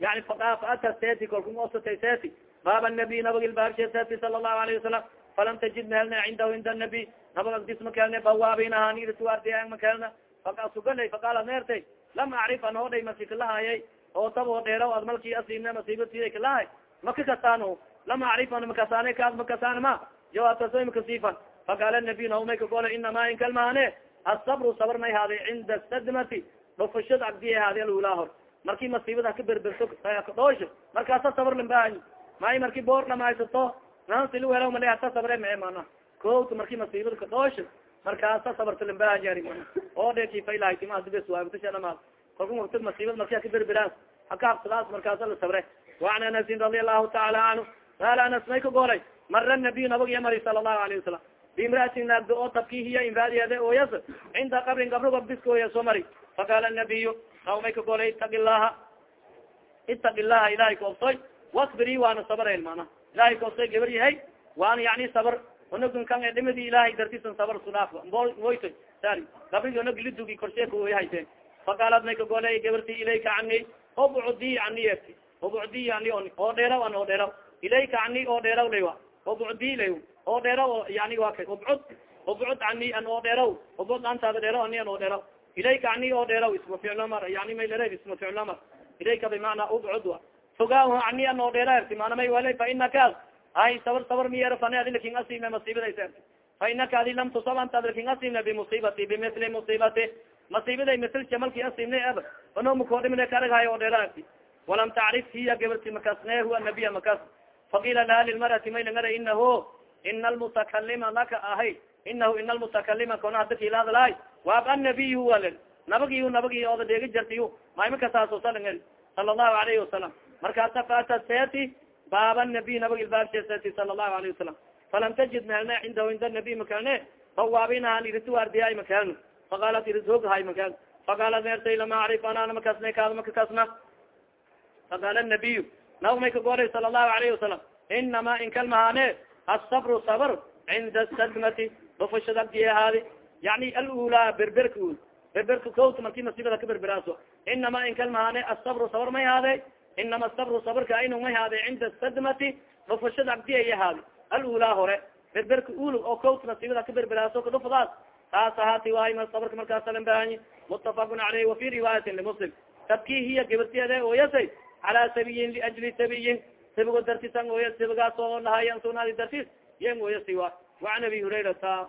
yani fadafa akaseeti kalku osatayseti baab nabiy nabag baabsheseeti sala lahu alayhi wasalam falam tajid mahelna cindahu cinda nabiy nabag agdis makelne bawaabin ahaanidsuardiyan makelna fakasugalay faqaala meertay lam acrif an hodhay masikalahaayay oo taboo dheeraw ad malki asiibne masiibatiya kalahay maka kasaano lam acrif an makasaane kaas makasaan ma jawaabtasoy makasiifan faqaala nabiy naumay kagole inama inkalmaane asabru sabar may haade cinda sadmati dhufashad agdiya haade alulaa hor marki masiibada ka berberto kadhoosho markaasa sabr lambahay may marki boor dhamaysato nansili wela male hata sabre mee mana koota marki masiibada kadoosh markaasa sabartalimbaajari oo dhekifaylahitimahadibeswaamtashanama kalku wagti masiibad marki haka berberaas haka habsadaas markaasa la sabre. Waan anasin radi allahu taala canhu qaala anas may ka golay mara nabiy nabag iya mari sala allahu alayhi wasalam bimraatin naagdo oo tabkihiya infaadiyeede ooyas cinda qabrin gabrigo biska ooya soo mari. Faqaala nabiyu aw may ka golay itagi llaha itagi llaha ilahay kaobsoy wasbiri waana sabarel mana ilahay kaobsoy gabar yahay waana yani sabr onagun kan dhimadi ilahay dartisan sabr sudaaf moyto sari gabrigi onog lidugi korsheeka ooyahayteen faqaalad may ka golay gabarti ilayka cani ubcudi cani eti ubcudi yani oo dheeraw an oo dheeraw. Ilayka cani oo dheeraw lay wa. Ubcudi lay oo dheeraw yani wa kay. Ubcud ubcud cani an oo dheeraw. Ubcud antaada dheeraw ani an oo dheeraw ilayka cani oo dheeraw isma ficlamar yani may lere isma ficlamar ilayka bimacnaa ubcud fogaahu cani an oo dheera erti maana may wala fa inaka ay sabr sabr miyer fane adi laakiin asibne masiibadaysa erti fa inaka adi lam tusab laakiin asibne bimusibati bimili musibati masiibaday misl jamalki asibne ab ono makoodhimine karaghayo oo dheera erti walam tacrif hiya gabarti makasne huwa nabiya makas faqila laha lilmarati may langara inahu ina almutakalima laka ahay inahu ina almutakalima kona hada kilaadalahay waab annabiy huwa len nabagiy nabagi oda dheegi jartiy maymakasaasoosalangali sala allahu alayhi wasalam markaasa faata seeti baaba nabiy nabag ilbaabseseti sala allahu alayhi wasalam falam tajid meelne cindahu inda nabiy makelne fawaabinahan iriti waardiyaay makelno faqaalat irit hooghay makel faqaalat meertay lama acrif anana makasne kaada makakasna faqaala nabiy nabag may ka goolay sala allahu alayhi wasalam inama inkalmahane asabru sabr cinda sadmati dufashada agdiye ahaadi yani alula berberka ul berberka kowta marki masibada ka berberaaso inama inkalmahane asabru sabr may haade inama asabru sabrka aynu may haade cinda sadmati dufashada agdiya ahaadi alula hore berberka ul oo kowta masibada ka berberaaso kadufadaas taas ahaati waay sabrka markaasalan bahanyi mutafaqun aleyh wafi riwaayatin limuslim tabki hiya gabartiyade ooyasay calaa sabiyin liajli sabiyin sabigo dartisan ooya sabigaas oo lahayan sunaadi dartis ooyasi wa waan abi hurayrata